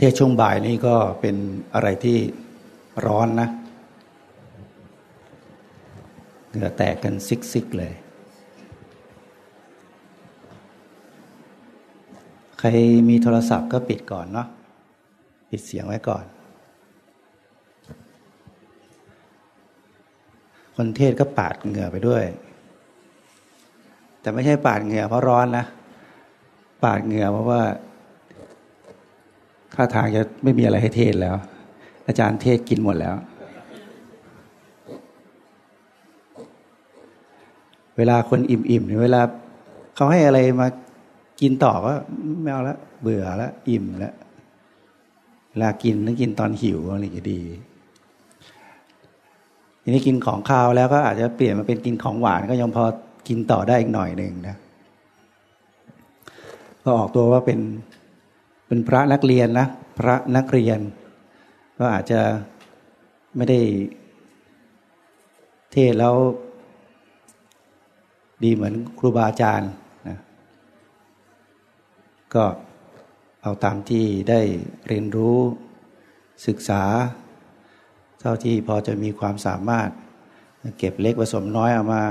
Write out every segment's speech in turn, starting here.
เทศช่วงบ่ายนี้ก็เป็นอะไรที่ร้อนนะเหงื่อแตกกันซิกๆเลย ใครมีโทรศัพท์ก็ปิดก่อนเนาะปิดเสียงไว้ก่อน คนเทศก็ปาดเหงื่อไปด้วย แต่ไม่ใช่ปาดเหงื่อเพราะร้อนนะ ปาดเหงื่อเพราะว่า ท่าทางจะไม่มีอะไรให้เทศแล้ว อาจารย์เทศกินหมดแล้ว เวลาคนอิ่มๆเนี่ยเวลาเขาให้อะไรมากินต่อก็ไม่เอาละเบื่อแล้วอิ่มแล้วเวลากินต้องกินตอนหิวอะไรจะดีทีนี้กินของข้าวแล้วก็อาจจะเปลี่ยนมาเป็นกินของหวานก็ยังพอกินต่อได้อีกหน่อยหนึ่งนะก็ออกตัวว่าเป็น เป็นพระนักเรียนนะพระนักเรียน ก็อาจจะไม่ได้เทศแล้วดีเหมือนครูบาอาจารย์นะก็เอาตามที่ได้เรียนรู้ศึกษา เท่าที่พอจะมีความสามารถ เก็บเล็กผสมน้อยเอามา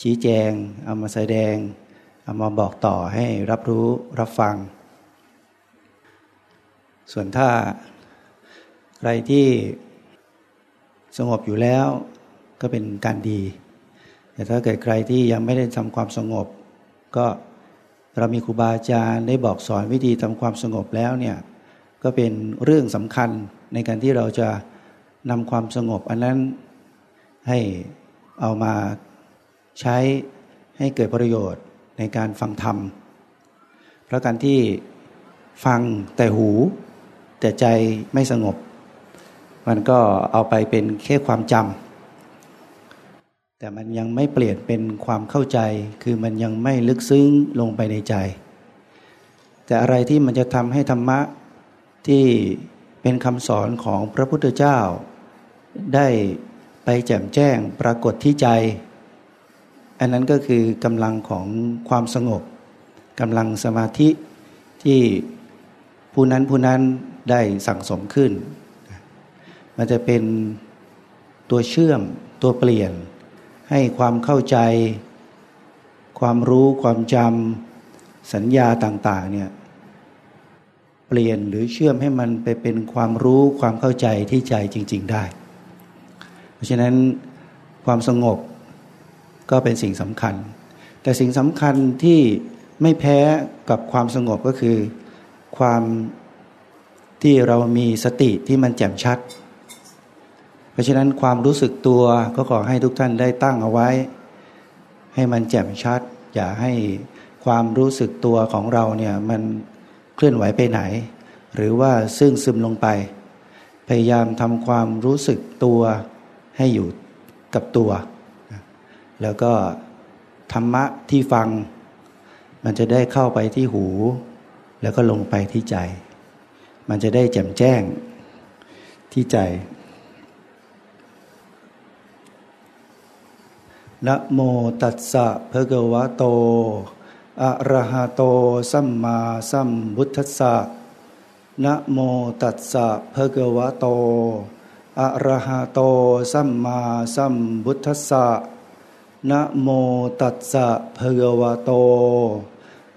ชี้แจง เอามาแสดง เอามาบอกต่อให้รับรู้รับฟัง ส่วนถ้าใครที่สงบอยู่แล้วก็เป็นการดี แต่ถ้าเกิดใครที่ยังไม่ได้ทำความสงบ ก็เรามีครูบาอาจารย์ได้บอกสอนวิธีทำความสงบแล้วเนี่ยก็เป็นเรื่องสำคัญในการที่เราจะนำความสงบ อันนั้นให้เอามาใช้ให้เกิดประโยชน์ในการฟังธรรม เพราะการที่ฟังแต่หู แต่ใจไม่สงบ มันก็เอาไปเป็นแค่ความจำแต่มันยังไม่เปลี่ยนเป็นความเข้าใจ คือมันยังไม่ลึกซึ้งลงไปในใจ แต่อะไรที่มันจะทำให้ธรรมะที่เป็นคำสอนของพระพุทธเจ้า ได้ไปแจ่มแจ้งปรากฏที่ใจ อันนั้นก็คือกำลังของความสงบกำลังสมาธิที่ผู้นั้นผู้นั้น ได้สั่งสมขึ้น มันจะเป็นตัวเชื่อมตัวเปลี่ยน ให้ความเข้าใจ ความรู้ความจำสัญญาต่าง ๆ เนี่ย เปลี่ยนหรือเชื่อมให้มันไปเป็นความรู้ความเข้าใจที่ใจจริง ๆ ได้ เพราะฉะนั้นความสงบก็เป็นสิ่งสำคัญ แต่สิ่งสำคัญที่ไม่แพ้กับความสงบก็คือ ความ ที่เรามีสติที่มันแจ่มชัด เพราะฉะนั้นความรู้สึกตัวก็ขอให้ทุกท่านได้ตั้งเอาไว้ ให้มันแจ่มชัด อย่าให้ความรู้สึกตัวของเราเนี่ยมันเคลื่อนไหวไปไหน หรือว่าซึ่งซึมลงไป พยายามทำความรู้สึกตัวให้อยู่กับตัว แล้วก็ธรรมะที่ฟัง มันจะได้เข้าไปที่หู แล้วก็ลงไปที่ใจ มันจะได้แจ่มแจ้งที่ใจนะโมตัสสะภะคะวะโต อะระหะโต สัมมาสัมพุทธัสสะนะโมตัสสะภะคะวะโต อะระหะโต สัมมาสัมพุทธัสสะนะโมตัสสะภะคะวะโต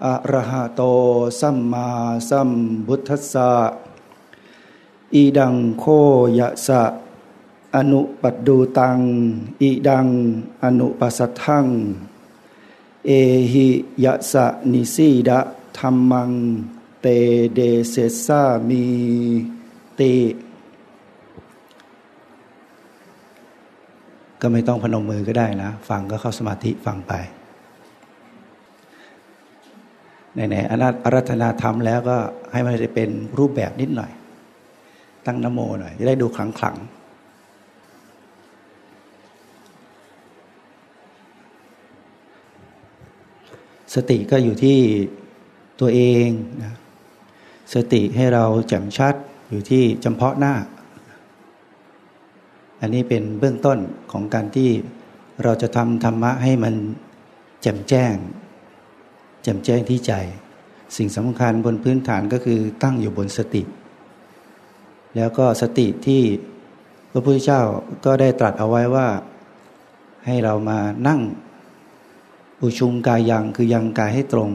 อะระหะโต สัมมาสัมพุทธัสสะ อีดังโคยะสะ อนุปัดดูตัง อีดังอนุปัสทัง เอหิยะสะนิสีดะธรรมัง เตเดเสสามีติก็ไม่ต้องพนมมือก็ได้นะ ฟังก็เข้าสมาธิฟังไปไหนๆอนัตอรัธนาธรรมแล้วก็ให้มันได้เป็นรูปแบบนิดหน่อย ตั้งนโมหน่อยจะได้ดูขลังขลังสติก็อยู่ที่ตัวเองนะสติให้เราแจ่มชัดอยู่ที่จำเพาะหน้า อันนี้เป็นเบื้องต้นของการที่เราจะทำธรรมะให้มันแจ่มแจ้ง แจ่มแจ้งที่ใจ สิ่งสำคัญบนพื้นฐานก็คือตั้งอยู่บนสติ แล้วก็สติที่พระพุทธเจ้าก็ได้ตรัสเอาไว้ว่า ให้เรามานั่งอุชุมกายยังคือยังกายให้ตรง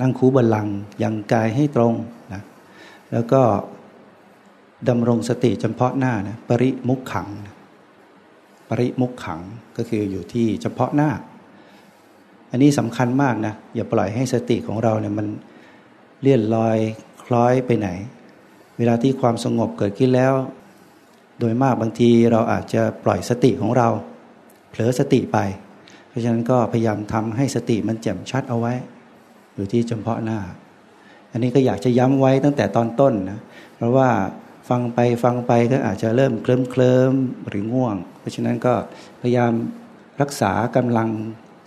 นั่งคูบัลลังยังกายให้ตรงนะแล้วก็ดำรงสติเฉพาะหน้านะปริมุขขังปริมุขขังก็คืออยู่ที่เฉพาะหน้า อันนี้สำคัญมากนะอย่าปล่อยให้สติของเราเนี่ยมันเลี่ยนลอย ล้อยไปไหน เวลาที่ความสงบเกิดขึ้นแล้ว โดยมากบางทีเราอาจจะปล่อยสติของเรา เผลอสติไป เพราะฉะนั้นก็พยายามทำให้สติมันแจ่มชัดเอาไว้ อยู่ที่เฉพาะหน้า อันนี้ก็อยากจะย้ำไว้ตั้งแต่ตอนต้นนะเพราะว่าฟังไปฟังไปก็อาจจะเริ่มเคลิ้มเคลิมหรือง่วง เพราะฉะนั้นก็พยายามรักษากำลัง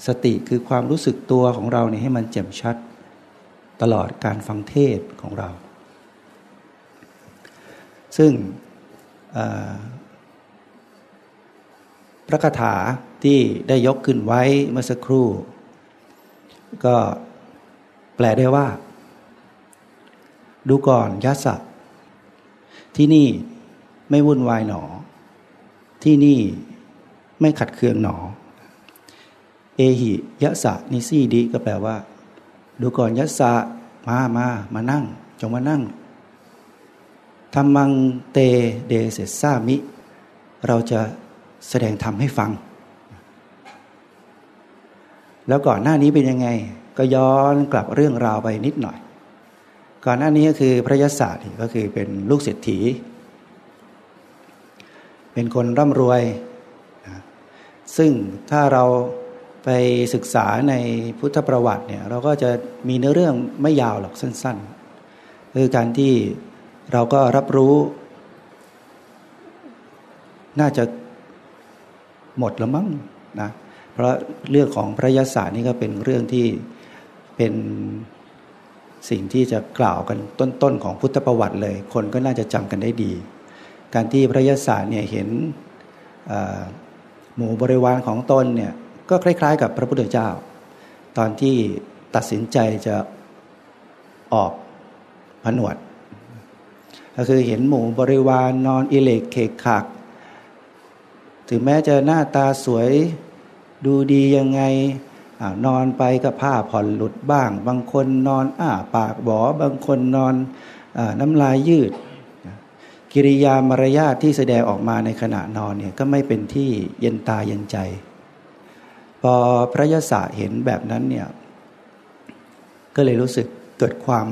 สติคือความรู้สึกตัวของเราเนี่ยให้มันแจ่มชัด ตลอดการฟังเทศของเรา ซึ่งพระคาถาที่ได้ยกขึ้นไว้เมื่อสักครู่ ก็แปลได้ว่า ดูก่อนยัสที่นี่ไม่วุ่นวายหนอ ที่นี่ไม่ขัดเคืองหนอ เอหิยะสะนิสีดีก็แปลว่า ดูก่อนยะสะมามามานั่ง จงมานั่งธรรมังเตเดเสซามิ เราจะแสดงธรรมให้ฟัง แล้วก่อนหน้านี้เป็นยังไง ก็ย้อนกลับเรื่องราวไปนิดหน่อย ก่อนหน้านี้ก็คือพระยศาสตร์ก็คือเป็นลูกเศรษฐี เป็นคนร่ำรวย ซึ่งถ้าเรา ไปศึกษาในพุทธประวัติเนี่ยเราก็จะมีเนื้อเรื่องไม่ยาวหรอกสั้นๆ คือการที่เราก็รับรู้ น่าจะหมดแล้วมั้งนะเพราะเรื่องของพระยศาสนี่ก็เป็นเรื่องที่เป็นสิ่งที่จะกล่าวกันต้นๆ ของพุทธประวัติเลย คนก็น่าจะจำกันได้ดี การที่พระยศาเนี่ยเห็นหมู่บริวารของตนเนี่ย ก็คล้าย ๆ กับพระพุทธเจ้า ตอนที่ตัดสินใจจะออกผนวด ก็คือเห็นหมู่บริวารนนอนอิเล็กเคกขัก ถึงแม้จะหน้าตาสวยดูดียังไงอนอนไปก็ผ้าผ่อนหลุดบ้าง บางคนนอนอ้าปากบอบางคนนอนอน้ำลายยืด กิริยามารยาทที่แสดงออกมาในขณะนอนเนี่ยก็ไม่เป็นที่เย็นตาเย็นใจ พอพระยศเห็นแบบนั้นเนี่ยก็เลยรู้สึกเกิดความ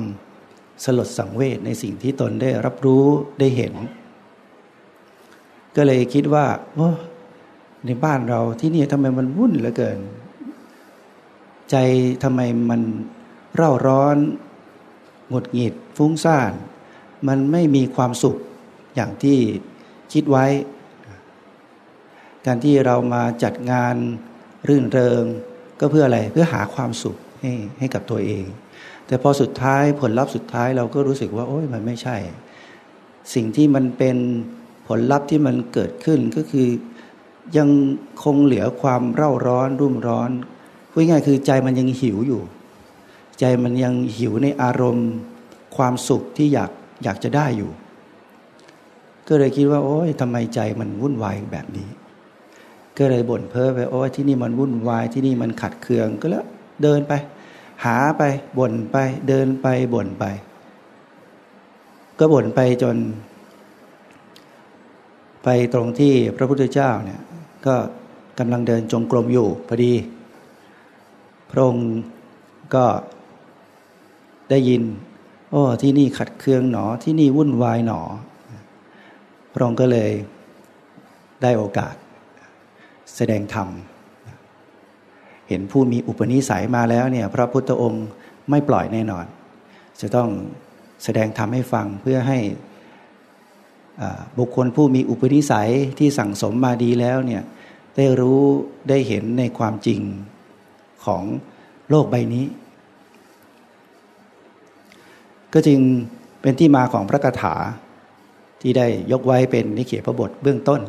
สลดสังเวชในสิ่งที่ตนได้รับรู้ได้เห็น ก็เลยคิดว่าโอ้ในบ้านเราที่นี่ทำไมมันวุ่นเหลือเกิน ใจทำไมมันเร่าร้อนหงุดหงิด ฟุ้งซ่าน มันไม่มีความสุขอย่างที่คิดไว้ การที่เรามาจัดงาน รื่นเริง ก็เพื่ออะไรเพื่อหาความสุขให้ให้กับตัวเอง แต่พอสุดท้ายผลลัพธ์สุดท้ายเราก็รู้สึกว่าโอ้ยมันไม่ใช่ สิ่งที่มันเป็นผลลัพธ์ที่มันเกิดขึ้นก็คือยังคงเหลือความเร่าร้อนรุ่มร้อนพูดง่ายคือใจมันยังหิวอยู่ ใจมันยังหิวในอารมณ์ ความสุขที่อยากอยากจะได้อยู่ ก็เลยคิดว่า โอ้ยทำไมใจมันวุ่นวายแบบนี้ ก็เลยบ่นเพ้อไปโอ้ยที่นี่มันวุ่นวายที่นี่มันขัดเคืองก็แล้วเดินไป หาไปบ่นไป เดินไปบ่นไป ก็บ่นไปจน ไปตรงที่พระพุทธเจ้าเนี่ย ก็กำลังเดินจงกรมอยู่พอดี พระองค์ก็ได้ยิน โอ้ที่นี่ขัดเคืองหนอที่นี่วุ่นวายหนอ พระองค์ก็เลยได้โอกาส แสดงธรรม เห็นผู้มีอุปนิสัยมาแล้วเนี่ยพระพุทธองค์ไม่ปล่อยแน่นอน จะต้องแสดงธรรมให้ฟังเพื่อให้บุคคลผู้มีอุปนิสัยที่สั่งสมมาดีแล้วเนี่ยได้รู้ได้เห็นในความจริงของโลกใบนี้ ก็จึงเป็นที่มาของพระคาถาที่ได้ยกไว้เป็นนิเขียพระบทเบื้องต้น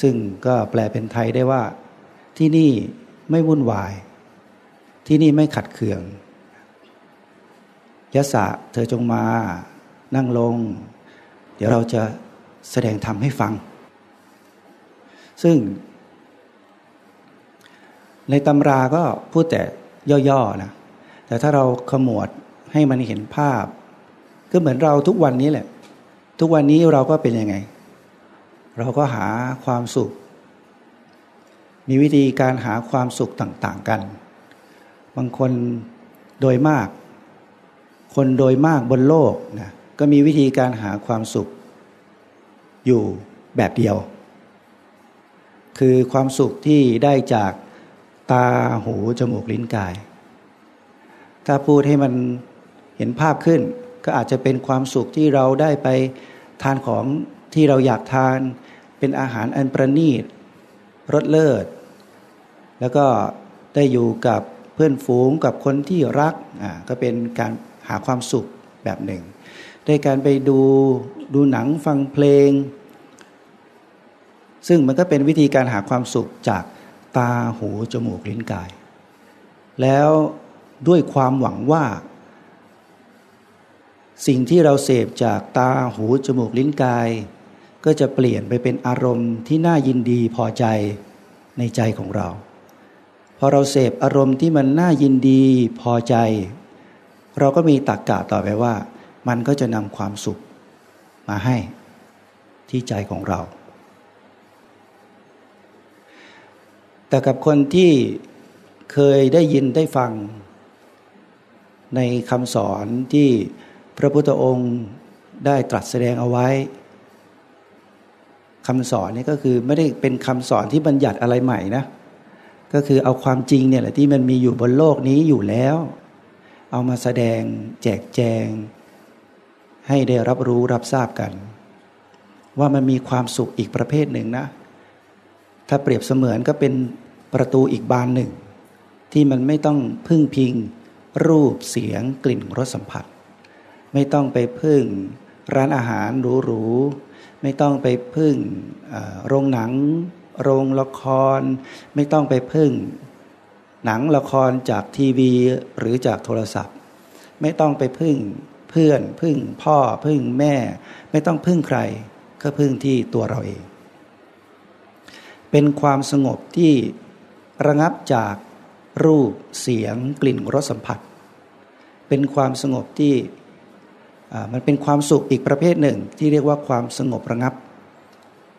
ซึ่งก็แปลเป็นไทยได้ว่าที่นี่ไม่วุ่นวาย ที่นี่ไม่ขัดเคืองยะสะเธอจงมานั่งลง เดี๋ยวเราจะแสดงธรรมให้ฟัง ซึ่ง ในตำราก็พูดแต่ย่อๆนะ แต่ถ้าเราขมวดให้มันเห็นภาพ ก็เหมือนเราทุกวันนี้แหละ ทุกวันนี้เราก็เป็นยังไง เราก็หาความสุข มีวิธีการหาความสุขต่างๆกัน บางคนโดยมาก คนโดยมากบนโลกนะก็มีวิธีการหาความสุข อยู่แบบเดียว คือความสุขที่ได้จากตาหูจมูกลิ้นกาย ถ้าพูดให้มันเห็นภาพขึ้น ก็อาจจะเป็นความสุขที่เราได้ไปทานของ ที่เราอยากทานเป็นอาหารอันประณีตรสเลิศ แล้วก็ได้อยู่กับเพื่อนฝูงกับคนที่รักอ่าก็เป็นการหาความสุขแบบหนึ่งได้การไปดูดูหนังฟังเพลง ซึ่งมันก็เป็นวิธีการหาความสุขจากตาหูจมูกลิ้นกาย แล้วด้วยความหวังว่า สิ่งที่เราเสพจากตาหูจมูกลิ้นกาย ก็จะเปลี่ยนไปเป็นอารมณ์ที่น่ายินดีพอใจในใจของเรา พอเราเสพอารมณ์ที่มันน่ายินดีพอใจ เราก็มีตักกะต่อไปว่า มันก็จะนำความสุขมาให้ที่ใจของเรา แต่กับคนที่เคยได้ยินได้ฟัง ในคำสอนที่พระพุทธองค์ได้ตรัสแสดงเอาไว้ คำสอนนี่ก็คือไม่ได้เป็นคำสอนที่บัญญัติอะไรใหม่นะก็คือเอาความจริงเนี่ยแหละที่มันมีอยู่บนโลกนี้อยู่แล้ว เอามาแสดงแจกแจง ให้ได้รับรู้รับทราบกัน ว่ามันมีความสุขอีกประเภทหนึ่งนะ ถ้าเปรียบเสมือนก็เป็นประตูอีกบานหนึ่ง ที่มันไม่ต้องพึ่งพิง รูปเสียงกลิ่นรสสัมผัส ไม่ต้องไปพึ่งร้านอาหารหรูๆ ไม่ต้องไปพึ่งโรงหนัง โรงละคร ไม่ต้องไปพึ่ง หนังละครจากทีวีหรือจากโทรศัพท์ ไม่ต้องไปพึ่งเพื่อน พึ่งพ่อพึ่งแม่ ไม่ต้องพึ่งใคร ก็พึ่งที่ตัวเราเอง เป็นความสงบที่ระงับจากรูปเสียงกลิ่นรสสัมผัส เป็นความสงบที่ มันเป็นความสุขอีกประเภทหนึ่ง ที่เรียกว่าความสงบระงับ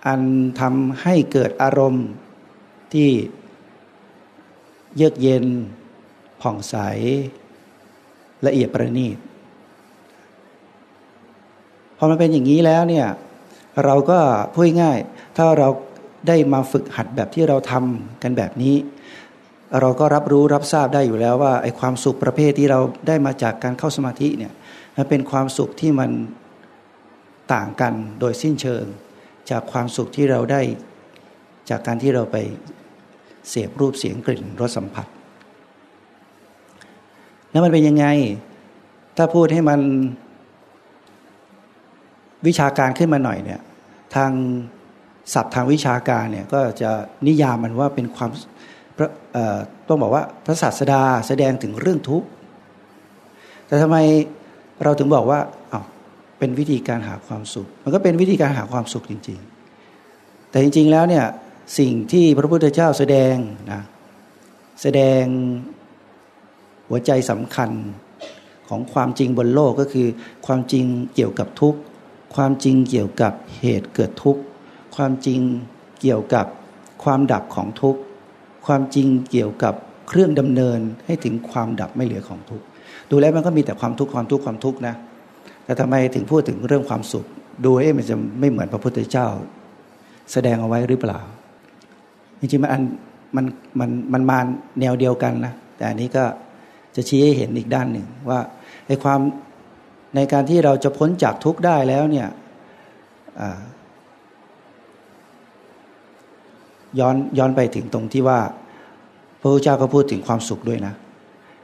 อันทำให้เกิดอารมณ์ที่เยือกเย็น ผ่องใส ละเอียดประณีตพอมันเป็นอย่างนี้แล้วเนี่ยเราก็พูดง่าย ถ้าเราได้มาฝึกหัดแบบที่เราทำกันแบบนี้ เราก็รับรู้รับทราบได้อยู่แล้วว่าไอ้ความสุขประเภทที่เราได้มาจากการเข้าสมาธิเนี่ย มันเป็นความสุขที่มันต่างกันโดยสิ้นเชิง จากความสุขที่เราได้จากการที่เราไปเสพรูปเสียงกลิ่นรสสัมผัส แล้วมันเป็นยังไง ถ้าพูดให้มันวิชาการขึ้นมาหน่อยเนี่ยทางศัพท์ทางวิชาการเนี่ยก็จะนิยามมันว่าเป็นความต้องบอกว่าพระศาสดาแสดงถึงเรื่องทุกข์แต่ทำไม เราถึงบอกว่าเอาเป็นวิธีการหาความสุข มันก็เป็นวิธีการหาความสุขจริง ๆ แต่จริง ๆแล้วเนี่ยสิ่งที่พระพุทธเจ้าแสดงนะแสดงหัวใจสำคัญของความจริงบนโลกก็คือ ความจริงเกี่ยวกับทุกข์ ความจริงเกี่ยวกับเหตุเกิดทุกข์ ความจริงเกี่ยวกับความดับของทุกข์ ความจริงเกี่ยวกับเครื่องดำเนินให้ถึงความดับไม่เหลือของทุกข์ ดูแล้วมันก็มีแต่ความทุกข์ความทุกข์ความทุกข์นะแต่ทำไมถึงพูดถึงเรื่องความสุข ดูเอ๊ะมันจะไม่เหมือนพระพุทธเจ้า แสดงเอาไว้หรือเปล่า จริงๆมันอันมันมันมันมาแนวเดียวกันนะแต่อันนี้ก็จะชี้ให้เห็นอีกด้านหนึ่งว่าไอ้ความในการที่เราจะพ้นจากทุกข์ได้แล้วเนี่ยย้อนย้อนไปถึงตรงที่ว่า พระพุทธเจ้าก็พูดถึงความสุขด้วยนะ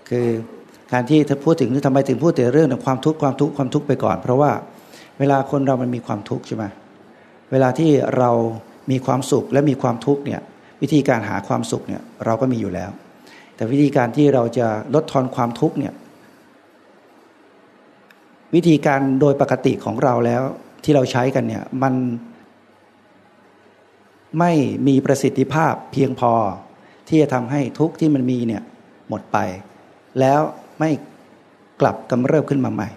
คือ การที่ถ้าพูดถึงทำไมถึงพูดแต่เรื่องความทุกข์ความทุกข์ความทุกข์ไปก่อน เพราะว่าเวลาคนเรามันมีความทุกข์ใช่ไหมเวลาที่เรามีความสุขและมีความทุกข์เนี่ยวิธีการหาความสุขเนี่ยเราก็มีอยู่แล้ว แต่วิธีการที่เราจะลดทอนความทุกข์เนี่ยวิธีการโดยปกติของเราแล้วที่เราใช้กันเนี่ยมันไม่มีประสิทธิภาพเพียงพอที่จะทำให้ทุกข์ที่มันมีเนี่ยหมดไป แล้ว ไม่กลับกำเริบขึ้นมาใหม่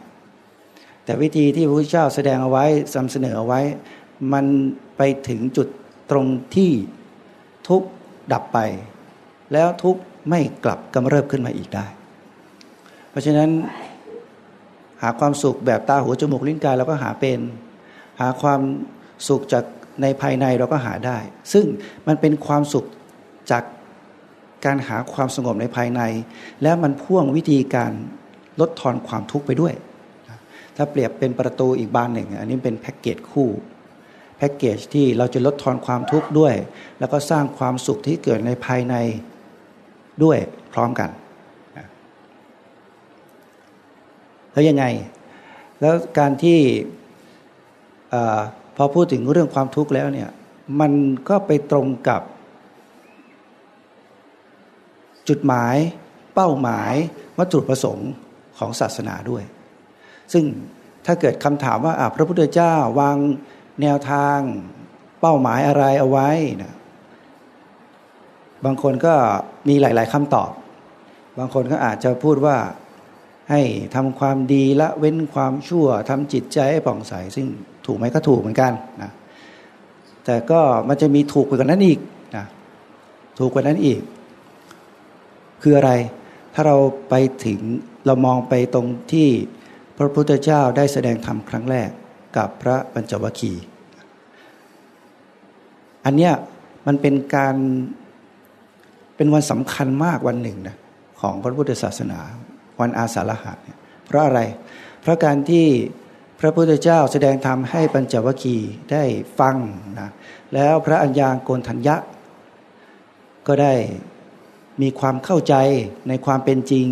แต่วิธีที่พระพุทธเจ้าแสดงเอาไว้นำเสนอเอาไว้ มันไปถึงจุดตรงที่ทุกดับไป แล้วทุกไม่กลับกำเริบขึ้นมาอีกได้ เพราะฉะนั้นหาความสุขแบบตาหูจมูกลิ้นกายเราก็หาเป็น หาความสุขจากในภายในเราก็หาได้ ซึ่งมันเป็นความสุขจาก การหาความสงบในภายใน แล้วมันพ่วงวิธีการลดทอนความทุกข์ไปด้วย ถ้าเปรียบเป็นประตูอีกบานหนึ่ง อันนี้เป็นแพ็กเกจคู่แพ็กเกจที่เราจะลดทอนความทุกข์ด้วย แล้วก็สร้างความสุขที่เกิดในภายในด้วยพร้อมกัน แล้วยังไง แล้วการที่พอพูดถึงเรื่องความทุกข์แล้วเนี่ยมันก็ไปตรงกับ จุดหมาย เป้าหมาย วัตถุประสงค์ของศาสนาด้วย ซึ่งถ้าเกิดคำถามว่าพระพุทธเจ้าวางแนวทางเป้าหมายอะไรเอาไว้นะบางคนก็มีหลาย ๆคำตอบ บางคนก็อาจจะพูดว่าให้ทำความดีละเว้นความชั่วทำจิตใจให้ผ่องใส ซึ่งถูกไหมก็ถูกเหมือนกันนะแต่ก็มันจะมีถูกกว่านั้นอีกนะถูกกว่านั้นอีก คืออะไร ถ้าเราไปถึงเรามองไปตรงที่พระพุทธเจ้าได้แสดงธรรมครั้งแรกกับพระปัญจวัคคีย์อันเนี้ยมันเป็นการเป็นวันสำคัญมากวันหนึ่งนะของพระพุทธศาสนา วันอาสาฬหะเนี่ยเพราะอะไร เพราะการที่พระพุทธเจ้าแสดงธรรมให้ปัญจวัคคีย์ได้ฟังนะแล้วพระอัญญาโกนทัญญะ ก็ได้ มีความเข้าใจในความเป็นจริง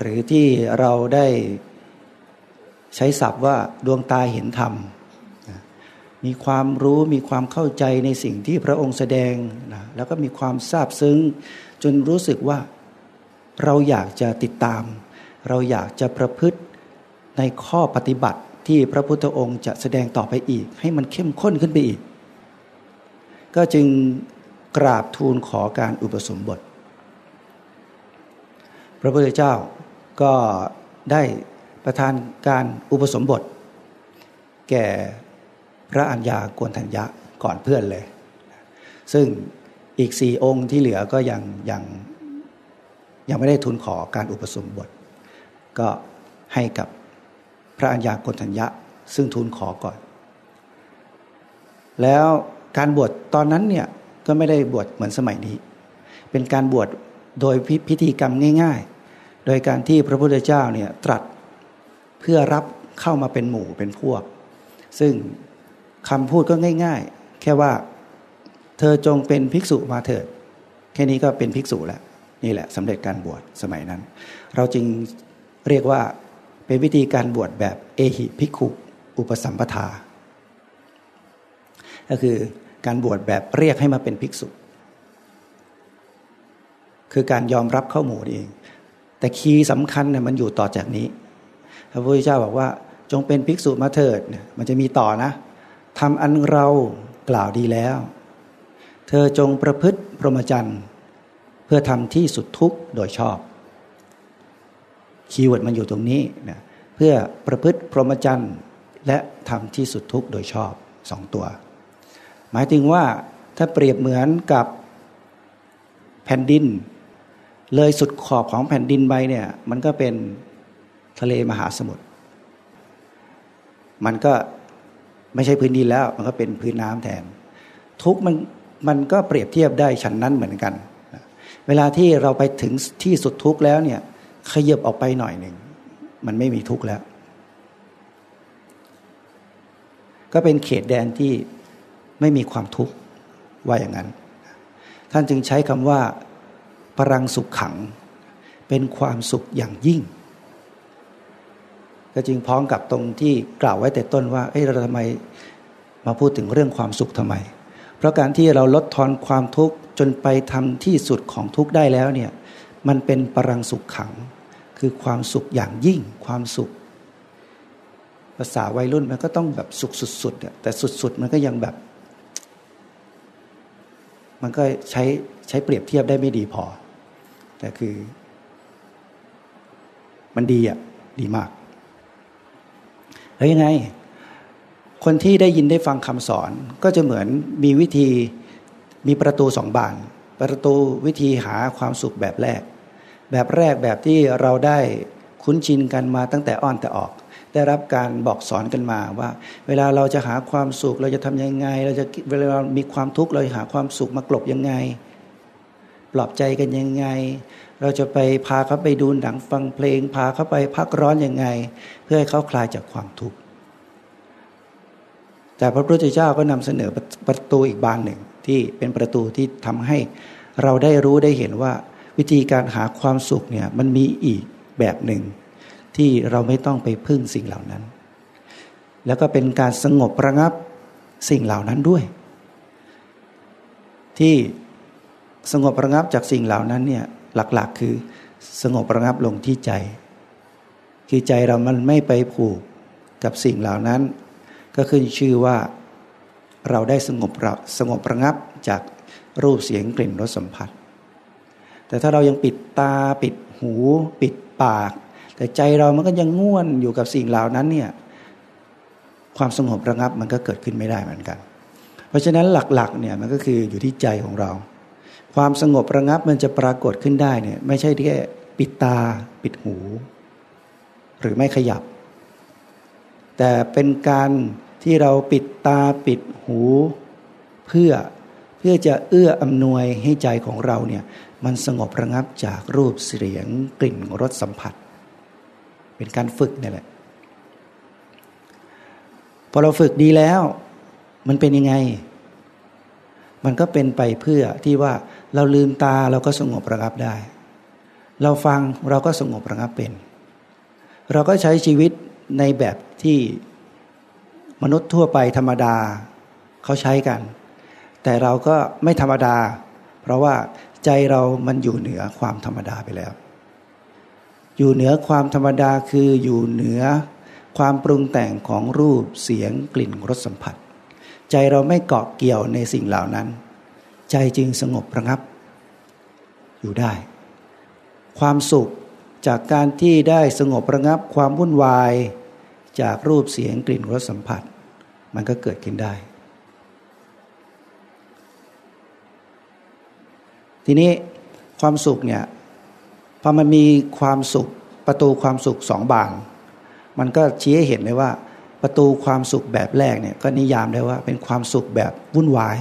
หรือที่เราได้ใช้ศัพท์ว่าดวงตาเห็นธรรม มีความรู้มีความเข้าใจในสิ่งที่พระองค์แสดงนะแล้วก็มีความซาบซึ้ง จนรู้สึกว่าเราอยากจะติดตาม เราอยากจะประพฤติในข้อปฏิบัติที่พระพุทธองค์จะแสดงต่อไปอีก ให้มันเข้มข้นขึ้นไปอีก ก็จึงกราบทูลขอการอุปสมบท พระพุทธเจ้าก็ได้ประทานการอุปสมบท แก่พระอัญญาโกนทัญญะก่อนเพื่อนเลย ซึ่งอีกสี่องค์ที่เหลือก็ยังยังยังไม่ได้ทูลขอการอุปสมบท ก็ให้กับพระอัญญากนทัญญะ ซึ่งทูลขอก่อน แล้วการบวชตอนนั้นเนี่ยก็ไม่ได้บวชเหมือนสมัยนี้ เป็นการบวชโดยพิธีกรรมง่าย โดยการที่พระพุทธเจ้าเนี่ยตรัสเพื่อรับเข้ามาเป็นหมู่เป็นพวก ซึ่งคำพูดก็ง่าย ๆ แค่ว่าเธอจงเป็นภิกษุมาเถิด แค่นี้ก็เป็นภิกษุแล้วนี่แหละสำเร็จการบวชสมัยนั้น เราจึงเรียกว่าเป็นวิธีการบวชแบบเอหิภิกขุอุปสัมปทา ก็คือการบวชแบบเรียกให้มาเป็นภิกษุ คือการยอมรับเข้าหมู่เอง แต่คีย์สำคัญเนี่ยมันอยู่ต่อจากนี้ พระพุทธเจ้าบอกว่าจงเป็นภิกษุมาเถิด มันจะมีต่อนะธรรมอันเรากล่าวดีแล้ว เธอจงประพฤติพรหมจรรย์ เพื่อทำที่สุดทุกข์โดยชอบ keyword มันอยู่ตรงนี้นะเพื่อประพฤติพรหมจรรย์และทำที่สุดทุกข์โดยชอบสองตัว หมายถึงว่าถ้าเปรียบเหมือนกับแผ่นดิน เลยสุดขอบของแผ่นดินไปเนี่ย มันก็เป็นทะเลมหาสมุทรมันก็ไม่ใช่พื้นดินแล้ว มันก็เป็นพื้นน้ำแทน ทุกมันมันก็เปรียบเทียบได้ฉันนั้นเหมือนกัน เวลาที่เราไปถึงที่สุดทุกแล้วเนี่ยขยับออกไปหน่อยหนึ่งมันไม่มีทุกแล้ว ก็เป็นเขตแดนที่ไม่มีความทุกข์ว่าอย่างนั้น ท่านจึงใช้คำว่า พลังสุขขัง เป็นความสุขอย่างยิ่ง ก็จึงพ้องกับตรงที่กล่าวไว้แต่ต้นว่าเอ้เราทำไมมาพูดถึงเรื่องความสุขทำไม เพราะการที่เราลดทอนความทุกข์จนไปทำที่สุดของทุกข์ได้แล้วเนี่ยมันเป็นปรังสุขขัง คือความสุขอย่างยิ่ง ความสุข ภาษาวัยรุ่นมันก็ต้องแบบสุขสุดๆแต่สุดๆมันก็ยังแบบมันก็ใช้ใช้เปรียบเทียบได้ไม่ดีพอ แต่คือ มันดีอะ ดีมาก แล้วยังไง คนที่ได้ยินได้ฟังคำสอน ก็จะเหมือนมีวิธีมีประตูสองบาน ประตูวิธีหาความสุขแบบแรก แบบแรกแบบที่เราได้คุ้นชินกันมาตั้งแต่อ้อนแต่ออก ได้รับการบอกสอนกันมาว่า เวลาเราจะหาความสุขเราจะทำยังไง เราจะเวลามีความทุกข์เราจะหาความสุขมากลบยังไง ปลอบใจกันยังไง เราจะไปพาเขาไปดูหนังฟังเพลง พาเขาไปพักร้อนยังไง เพื่อให้เขาคลายจากความทุกข์แต่พระพุทธเจ้าก็นำเสนอประตูอีกบานหนึ่งที่เป็นประตูที่ทำให้เราได้รู้ได้เห็นว่าวิธีการหาความสุขเนี่ยมันมีอีกแบบหนึ่ง ที่เราไม่ต้องไปพึ่งสิ่งเหล่านั้น แล้วก็เป็นการสงบระงับสิ่งเหล่านั้นด้วย ที่ สงบระงับจากสิ่งเหล่านั้นเนี่ยหลักๆ คือสงบระงับลงที่ใจ คือใจเรามันไม่ไปผูกกับสิ่งเหล่านั้น ก็ขึ้นชื่อว่าเราได้สงบสงบระงับจากรูปเสียงกลิ่นรสสัมผัส แต่ถ้าเรายังปิดตาปิดหู ปิดปาก แต่ใจเรามันก็ยังง่วนอยู่กับสิ่งเหล่านั้นเนี่ยความสงบระงับมันก็เกิดขึ้นไม่ได้เหมือนกัน เพราะฉะนั้นหลักๆเนี่ยมันก็คืออยู่ที่ใจของเรา ความสงบระงับมันจะปรากฏขึ้นได้เนี่ยไม่ใช่แค่ปิดตาปิดหู หรือไม่ขยับ แต่เป็นการที่เราปิดตาปิดหู เพื่อเพื่อจะเอื้ออำนวยให้ใจของเราเนี่ยมันสงบระงับจากรูปเสียงกลิ่นรสสัมผัส เป็นการฝึกนี่แหละพอเราฝึกดีแล้ว มันเป็นยังไง มันก็เป็นไปเพื่อที่ว่า เราลืมตาเราก็สงบระงับได้ เราฟังเราก็สงบระงับเป็น เราก็ใช้ชีวิตในแบบที่มนุษย์ทั่วไปธรรมดาเขาใช้กัน แต่เราก็ไม่ธรรมดา เพราะว่าใจเรามันอยู่เหนือความธรรมดาไปแล้ว อยู่เหนือความธรรมดาคืออยู่เหนือความปรุงแต่งของรูปเสียงกลิ่นรสสัมผัส ใจเราไม่เกาะเกี่ยวในสิ่งเหล่านั้น ใจจึงสงบระงับ อยู่ได้ ความสุขจากการที่ได้สงบระงับความวุ่นวาย จากรูปเสียงกลิ่นรสสัมผัส มันก็เกิดขึ้นได้ ทีนี้ความสุขเนี่ยพอมันมีความสุขประตูความสุขสองบาน มันก็ชี้ให้เห็นเลยว่า ประตูความสุขแบบแรกเนี่ยก็นิยามได้ว่าเป็นความสุขแบบวุ่นวาย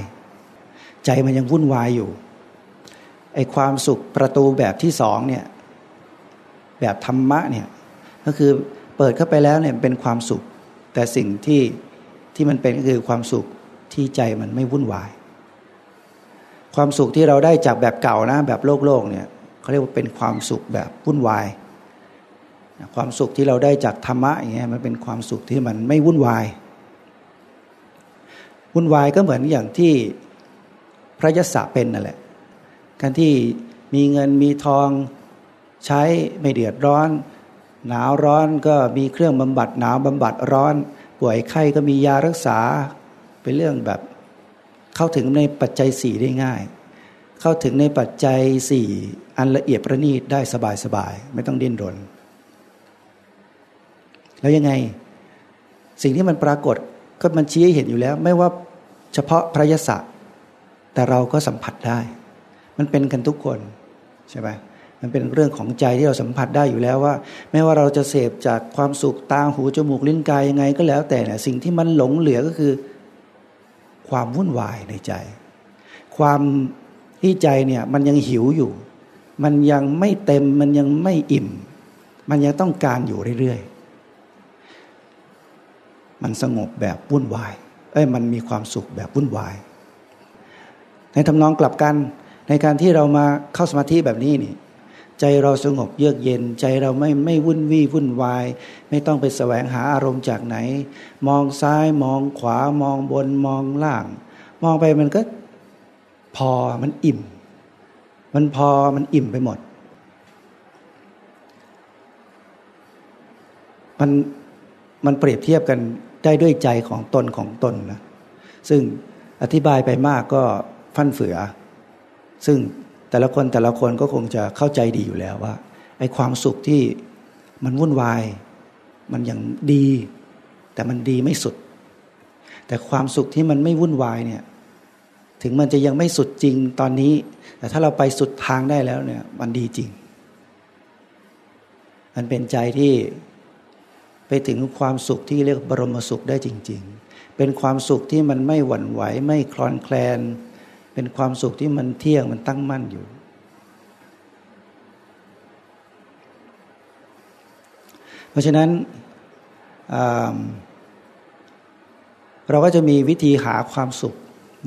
ใจมันยังวุ่นวายอยู่ไอความสุขประตูแบบที่สองเนี่ยแบบธรรมะเนี่ยก็คือเปิดเข้าไปแล้วเนี่ยเป็นความสุข แต่สิ่งที่ที่มันเป็นก็คือความสุขที่ใจมันไม่วุ่นวาย ความสุขที่เราได้จากแบบเก่านะแบบโลกโลกเนี่ยเขาเรียกว่าเป็นความสุขแบบวุ่นวายความสุขที่เราได้จากธรรมะอย่างเงี้ยมันเป็นความสุขที่มันไม่วุ่นวาย วุ่นวายก็เหมือนอย่างที่ พระยศเป็นนั่นแหละการที่มีเงินมีทองใช้ไม่เดือดร้อน หนาวร้อนก็มีเครื่องบำบัดหนาวบำบัดร้อน ป่วยไข้ก็มียารักษา เป็นเรื่องแบบเข้าถึงในปัจจัยสี่ได้ง่าย เข้าถึงในปัจจัยสี่อันละเอียดประณีตได้สบายๆไม่ต้องดิ้นรน แล้วยังไง สิ่งที่มันปรากฏก็มันชี้ให้เห็นอยู่แล้ว ไม่ว่าเฉพาะพระยศ แต่เราก็สัมผัสได้ มันเป็นกันทุกคนใช่ไหมมันเป็นเรื่องของใจที่เราสัมผัสได้อยู่แล้วว่า ไม่ว่าเราจะเสพจากความสุขตาหูจมูกลิ้นกายยังไงก็แล้วแต่เนี่ยสิ่งที่มันหลงเหลือก็คือ ความวุ่นวายในใจ ความที่ใจเนี่ยมันยังหิวอยู่ มันยังไม่เต็มมันยังไม่อิ่ม มันยังต้องการอยู่เรื่อยๆมันสงบแบบวุ่นวายเอ้ยมันมีความสุขแบบวุ่นวาย ในทำนองกลับกัน ในการที่เรามาเข้าสมาธิแบบนี้นี่ใจเราสงบเยือกเย็น ใจเราไม่ไม่วุ่นวี่วุ่นวาย ไม่ต้องไปแสวงหาอารมณ์จากไหน มองซ้ายมองขวามองบนมองล่าง มองไปมันก็พอมันอิ่ม มันพอมันอิ่มไปหมด มันมันเปรียบเทียบกันได้ด้วยใจของตนของตนนะซึ่งอธิบายไปมากก็ ฟั่นเฟือ ซึ่งแต่ละคนแต่ละคนก็คงจะเข้าใจดีอยู่แล้วว่าไอ้ความสุขที่มันวุ่นวาย มันยังดี แต่มันดีไม่สุด แต่ความสุขที่มันไม่วุ่นวายเนี่ยถึงมันจะยังไม่สุดจริงตอนนี้ แต่ถ้าเราไปสุดทางได้แล้วเนี่ย มันดีจริง มันเป็นใจที่ไปถึงความสุขที่เรียกบรมสุขได้จริง ๆ เป็นความสุขที่มันไม่หวั่นไหวไม่คลอนแคลน เป็นความสุขที่มันเที่ยงมันตั้งมั่นอยู่ เพราะฉะนั้นเราก็จะมีวิธีหาความสุข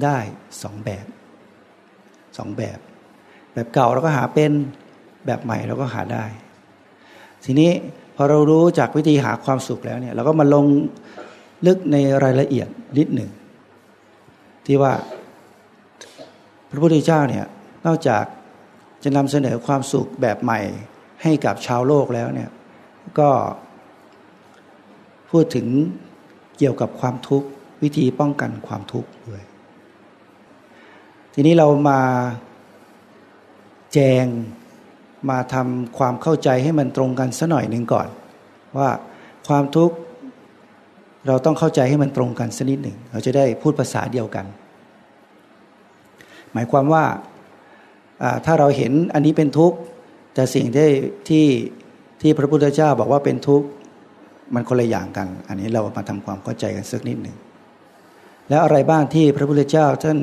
ได้สองแบบสองแบบ แบบเก่าเราก็หาเป็นแบบใหม่เราก็หาได้ ทีนี้พอเรารู้จากวิธีหาความสุขแล้วเนี่ยเราก็มาลงลึกในรายละเอียดนิดหนึ่งที่ว่า ระพุทธเจ้าเนี่ยนอกจากจะนำเสนอความสุขแบบใหม่ให้กับชาวโลกแล้วเนี่ยก็พูดถึงเกี่ยวกับความทุกข์วิธีป้องกันความทุกข์ด้วย ทีนี้เรามาแจงมาทำความเข้าใจให้มันตรงกันสัหน่อยหนึ่งก่อน ว่าความทุกข์เราต้องเข้าใจให้มันตรงกันสักนิดหนึ่งเราจะได้พูดภาษาเดียวกัน หมายความว่าถ้าเราเห็นอันนี้เป็นทุกข์แต่สิ่งที่ที่ที่พระพุทธเจ้าบอกว่าเป็นทุกข์มันคนละอย่างกัน อันนี้เรามาทำความเข้าใจกันสักนิดหนึ่งแล้วอะไรบ้างที่พระพุทธเจ้าท่าน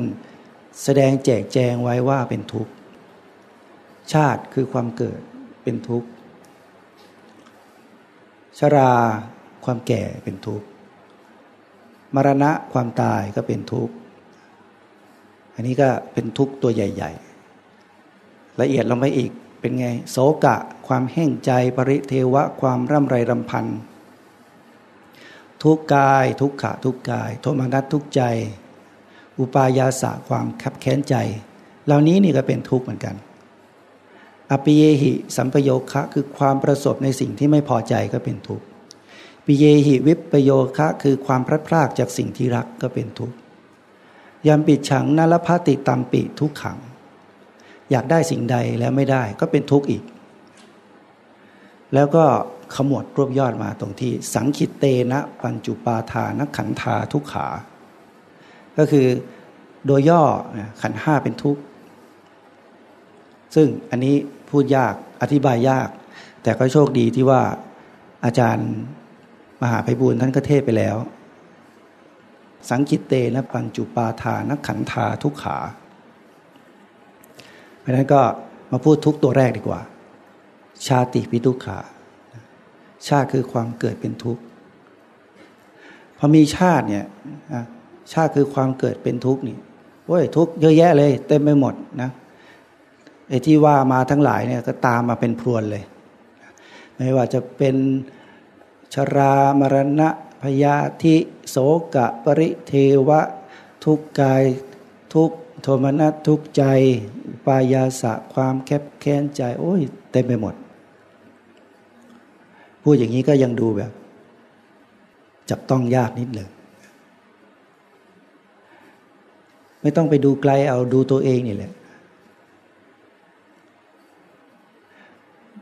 แสดงแจกแจงไว้ว่าเป็นทุกข์ชาติคือความเกิดเป็นทุกข์ชราความแก่เป็นทุกข์มรณะความตายก็เป็นทุกข์ อันนี้ก็เป็นทุกข์ตัวใหญ่ ๆ ละเอียดลงไปอีกเป็นไงโศกะ ความแห้งใจปริเทวะ ความร่ำไรรำพัน ทุกกาย ทุกขะ ทุกกาย โทมนัสทุกใจ อุปายาสะความคับแค้นใจ เหล่านี้นี่ก็เป็นทุกข์เหมือนกันอปิเยหิ สัมปโยคะ คือความประสบในสิ่งที่ไม่พอใจก็เป็นทุกข์ปิเยหิวิปโยคะ คือความพลัดพรากจากสิ่งที่รักก็เป็นทุกข์ ยามปิดฉังนลพาติตัมปิทุกขัง อยากได้สิ่งใดแล้วไม่ได้ก็เป็นทุกข์อีก แล้วก็ขมวดรวบยอดมาตรงที่ สังคิตเตนะปัญจุปาทานขันธาทุกขา ก็คือโดยย่อขันห้าเป็นทุกข์ ซึ่งอันนี้พูดยากอธิบายยาก แต่ก็โชคดีที่ว่าอาจารย์มหาภัยบุญท่านก็เทศไปแล้ว สังกิตเตนะปัญจุปาทานักขันธาทุกขา เพราะนั้นก็มาพูดทุกตัวแรกดีกว่า ชาติปิทุกขา ชาติคือความเกิดเป็นทุกข์พอมีชาติเนี่ยชาติคือความเกิดเป็นทุกข์นี่โอ้ยทุกข์เยอะแยะเลย เต็มไปหมดนะไอ้ที่ว่ามาทั้งหลายเนี่ยก็ตามมาเป็นพรวนเลย ไม่ว่าจะเป็นชรามรณะ พยาธิโสกะปริเทวะ ทุกกายทุกโทมนัสทุกใจ ปายาสะความแคบแค้นใจ โอ้ยเต็มไปหมด พูดอย่างนี้ก็ยังดูแบบ จับต้องยากนิดหนึ่งไม่ต้องไปดูไกลเอาดูตัวเองนี่แหละ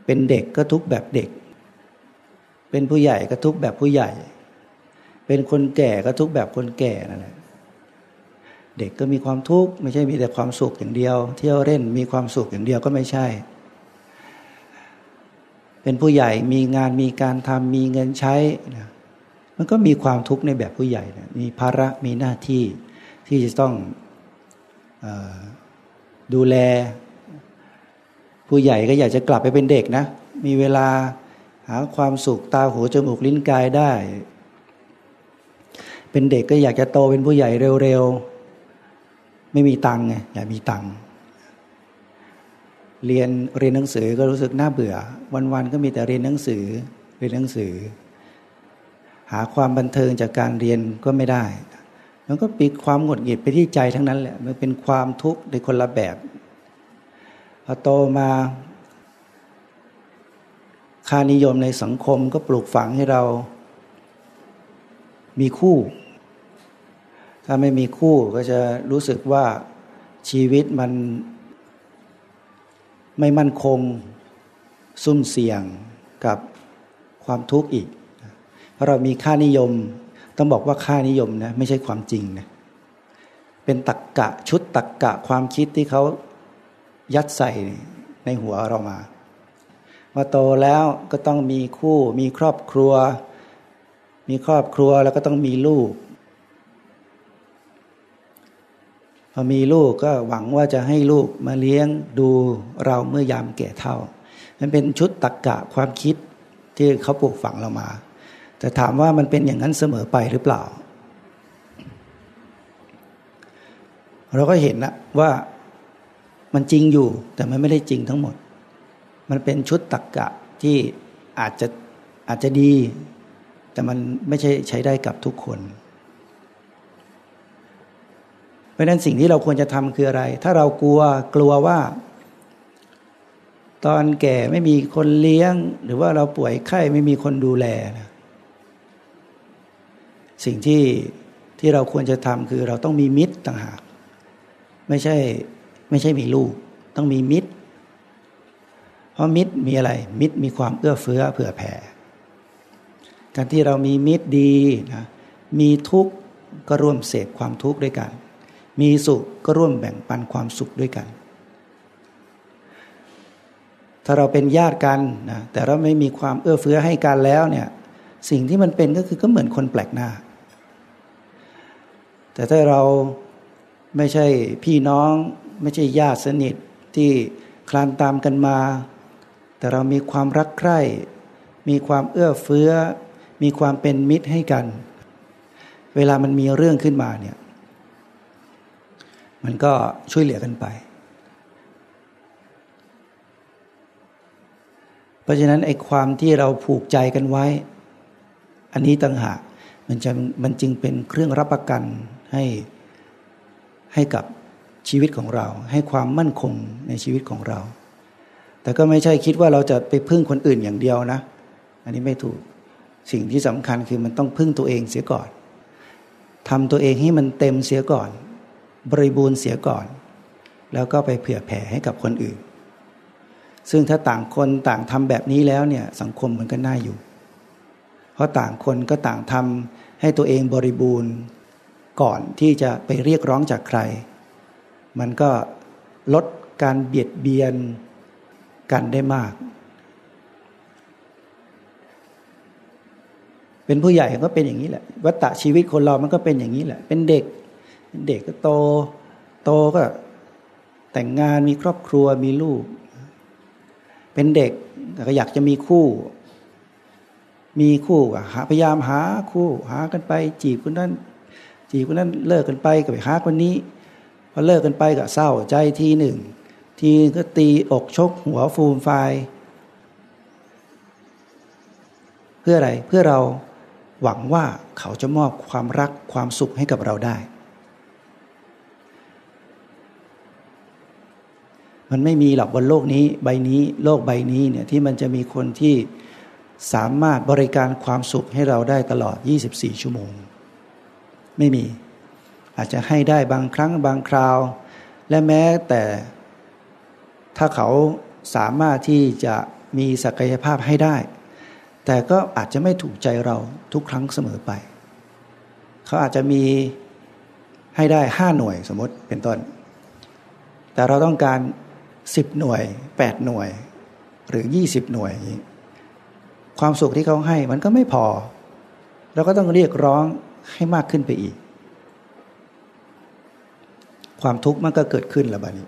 เป็นเด็กก็ทุกแบบเด็ก เป็นผู้ใหญ่ก็ทุกแบบผู้ใหญ่ เป็นคนแก่ก็ทุกแบบคนแก่นั่นแหละเด็กก็มีความทุกข์ไม่ใช่มีแต่ความสุขอย่างเดียว เที่ยวเล่นมีความสุขอย่างเดียวก็ไม่ใช่ เป็นผู้ใหญ่มีงานมีการทำมีเงินใช้นะมันก็มีความทุกข์ในแบบผู้ใหญ่นะมีภาระมีหน้าที่ที่จะต้องดูแล ผู้ใหญ่ก็อยากจะกลับไปเป็นเด็กนะ มีเวลาหาความสุขตาหูจมูกลิ้นกายได้ เป็นเด็กก็อยากจะโตเป็นผู้ใหญ่เร็วๆ ไม่มีตังค์ไงอยากมีตังค์เรียนเรียนหนังสือก็รู้สึกน่าเบื่อ วันๆก็มีแต่เรียนหนังสือเรียนหนังสือ หาความบันเทิงจากการเรียนก็ไม่ได้ มันก็ปิดความหงุดหงิดไปที่ใจทั้งนั้นแหละมันเป็นความทุกข์ในคนละแบบพอโตมาค่านิยมในสังคมก็ปลูกฝังให้เรา มีคู่ ถ้าไม่มีคู่ก็จะรู้สึกว่าชีวิตมันไม่มั่นคงซุ่มเสี่ยงกับความทุกข์อีก เพราะเรามีค่านิยม ต้องบอกว่าค่านิยมนะไม่ใช่ความจริงนะเป็นตักกะชุดตักกะความคิดที่เขายัดใส่ในหัวเรามาว่าโตแล้วก็ต้องมีคู่ มีครอบครัว มีครอบครัวแล้วก็ต้องมีลูก พอมีลูกก็หวังว่าจะให้ลูกมาเลี้ยงดูเราเมื่อยามแก่เท่า มันเป็นชุดตักกะความคิดที่เขาปลูกฝังเรามา แต่ถามว่ามันเป็นอย่างนั้นเสมอไปหรือเปล่า เราก็เห็นนะว่ามันจริงอยู่ แต่มันไม่ได้จริงทั้งหมด มันเป็นชุดตักกะที่อาจจะอาจจะดี แต่มันไม่ใช่ใช้ได้กับทุกคน เพ ราะนั้นสิ่งที่เราควรจะทำคืออะไร ถ้าเรากลัวกลัวว่า ตอนแก่ไม่มีคนเลี้ยง หรือว่าเราป่วยไข้ไม่มีคนดูแลนะสิ่งที่ที่เราควรจะทำคือเราต้องมีมิตรต่างหาก ไม่ใช่ไม่ใช่มีลูก ต้องมีมิตร เพราะมิตรมีอะไร มิตรมีความเอื้อเฟื้อเผื่อแผ่การที่เรามีมิตรดีนะมีทุกข์ก็ร่วมเสพความทุกข์ด้วยกัน มีสุขก็ร่วมแบ่งปันความสุขด้วยกัน ถ้าเราเป็นญาติกันนะแต่เราไม่มีความเอื้อเฟื้อให้กันแล้วเนี่ยสิ่งที่มันเป็นก็คือก็เหมือนคนแปลกหน้า แต่ถ้าเราไม่ใช่พี่น้อง ไม่ใช่ญาติสนิทที่คลานตามกันมา แต่เรามีความรักใคร่ มีความเอื้อเฟื้อ มีความเป็นมิตรให้กัน เวลามันมีเรื่องขึ้นมาเนี่ย มันก็ช่วยเหลือกันไป เพราะฉะนั้นไอ้ความที่เราผูกใจกันไว้ อันนี้ต่างหากมันจะมันจึงเป็นเครื่องรับประกันให้ให้กับชีวิตของเรา ให้ความมั่นคงในชีวิตของเรา แต่ก็ไม่ใช่คิดว่าเราจะไปพึ่งคนอื่นอย่างเดียวนะ อันนี้ไม่ถูกสิ่งที่สำคัญคือมันต้องพึ่งตัวเองเสียก่อนทำตัวเองให้มันเต็มเสียก่อน บริบูรณ์เสียก่อน แล้วก็ไปเผื่อแผ่ให้กับคนอื่น ซึ่งถ้าต่างคนต่างทำแบบนี้แล้วเนี่ยสังคมมันก็น่าอยู่ เพราะต่างคนก็ต่างทำให้ตัวเองบริบูรณ์ก่อนที่จะไปเรียกร้องจากใคร มันก็ลดการเบียดเบียนกันได้มาก เป็นผู้ใหญ่ก็เป็นอย่างนี้แหละวัฏฏะชีวิตคนเรามันก็เป็นอย่างนี้แหละ เป็นเด็ก เด็กก็โต โตก็แต่งงานมีครอบครัวมีลูก เป็นเด็กก็อยากจะมีคู่ มีคู่หาพยายามหาคู่ หากันไป จีบคนนั้น จีบคนนั้นเลิกกันไปก็ไปหาคนนี้พอเลิกกันไปก็เศร้าใจทีหนึ่ง ทีก็ตีอกชกหัวฟูมไฟเพื่ออะไรเพื่อเราหวังว่าเขาจะมอบความรักความสุขให้กับเราได้ มันไม่มีหรอกบนโลกนี้ใบนี้โลกใบนี้เนี่ยที่มันจะมีคนที่สามารถบริการความสุขให้เราได้ตลอด 24 ชั่วโมง ไม่มี อาจจะให้ได้บางครั้งบางคราว และแม้แต่ถ้าเขาสามารถที่จะมีศักยภาพให้ได้ แต่ก็อาจจะไม่ถูกใจเราทุกครั้งเสมอไป เขาอาจจะมีให้ได้ห้าหน่วยสมมติเป็นต้น แต่เราต้องการ สิบหน่วยแปดหน่วย หรือยี่สิบหน่วย ความสุขที่เขาให้มันก็ไม่พอ เราก็ต้องเรียกร้องให้มากขึ้นไปอีก ความทุกข์มันก็เกิดขึ้นล้วบ้านี้